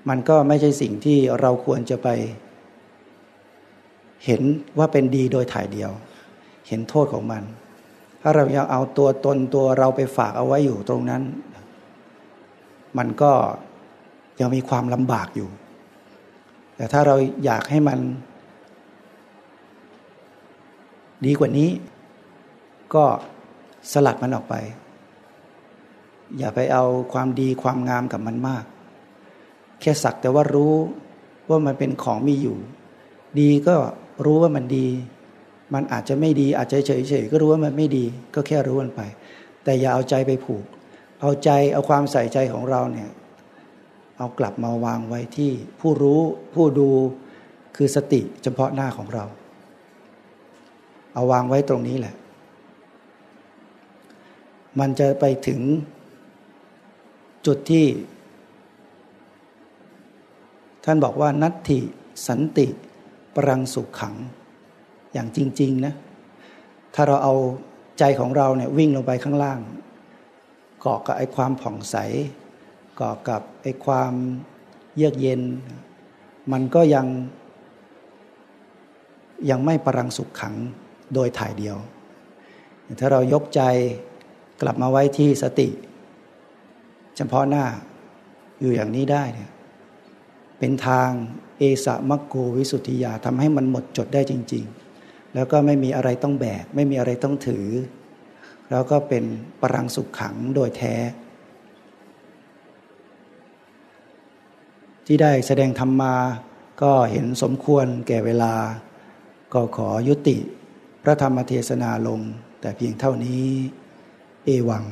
มันก็ไม่ใช่สิ่งที่เราควรจะไป เห็นว่าเป็นดีโดยถ่ายเดียว เห็นโทษของมัน ถ้าเรายังเอาตัวตนตัวเราไปฝากเอาไว้อยู่ตรงนั้น มันก็ยังมีความลำบากอยู่ แต่ถ้าเราอยากให้มัน ดีกว่านี้ ก็สลัดมันออกไป อย่าไปเอาความดีความงามกับมันมาก แค่สักแต่ว่ารู้ว่ามันเป็นของมีอยู่ ดีก็รู้ว่ามันดี มันอาจจะไม่ดีอาจจะเฉยๆก็รู้ว่ามันไม่ดี ก็แค่รู้มันไป แต่อย่าเอาใจไปผูก เอาใจเอาความใส่ใจของเราเนี่ยเอากลับมาวางไว้ที่ผู้รู้ผู้ดูคือสติเฉพาะหน้าของเรา เอาวางไว้ตรงนี้แหละ มันจะไปถึงจุดที่ ท่านบอกว่านัตถิสันติปรังสุขขัง อย่างจริง ๆ นะ ถ้าเราเอาใจของเราเนี่ยวิ่งลงไปข้างล่างเกาะกับไอ้ความผ่องใสเก่อกับไอ้ความเยือกเย็น มันก็ยัง ยังไม่ปรังสุขขังโดยถ่ายเดียว ถ้าเรายกใจ กลับมาไว้ที่สติ เฉพาะหน้าอยู่อย่างนี้ได้เนี่ยเป็นทางเอสะมักโกวิสุทธิยาทำให้มันหมดจดได้จริง ๆ แล้วก็ไม่มีอะไรต้องแบก ไม่มีอะไรต้องถือ แล้วก็เป็นปรังสุขขังโดยแท้ ที่ได้แสดงธรรมมาก็เห็นสมควรแก่เวลา ก็ขอยุติพระธรรมเทศนาลงแต่เพียงเท่านี้ เอวัง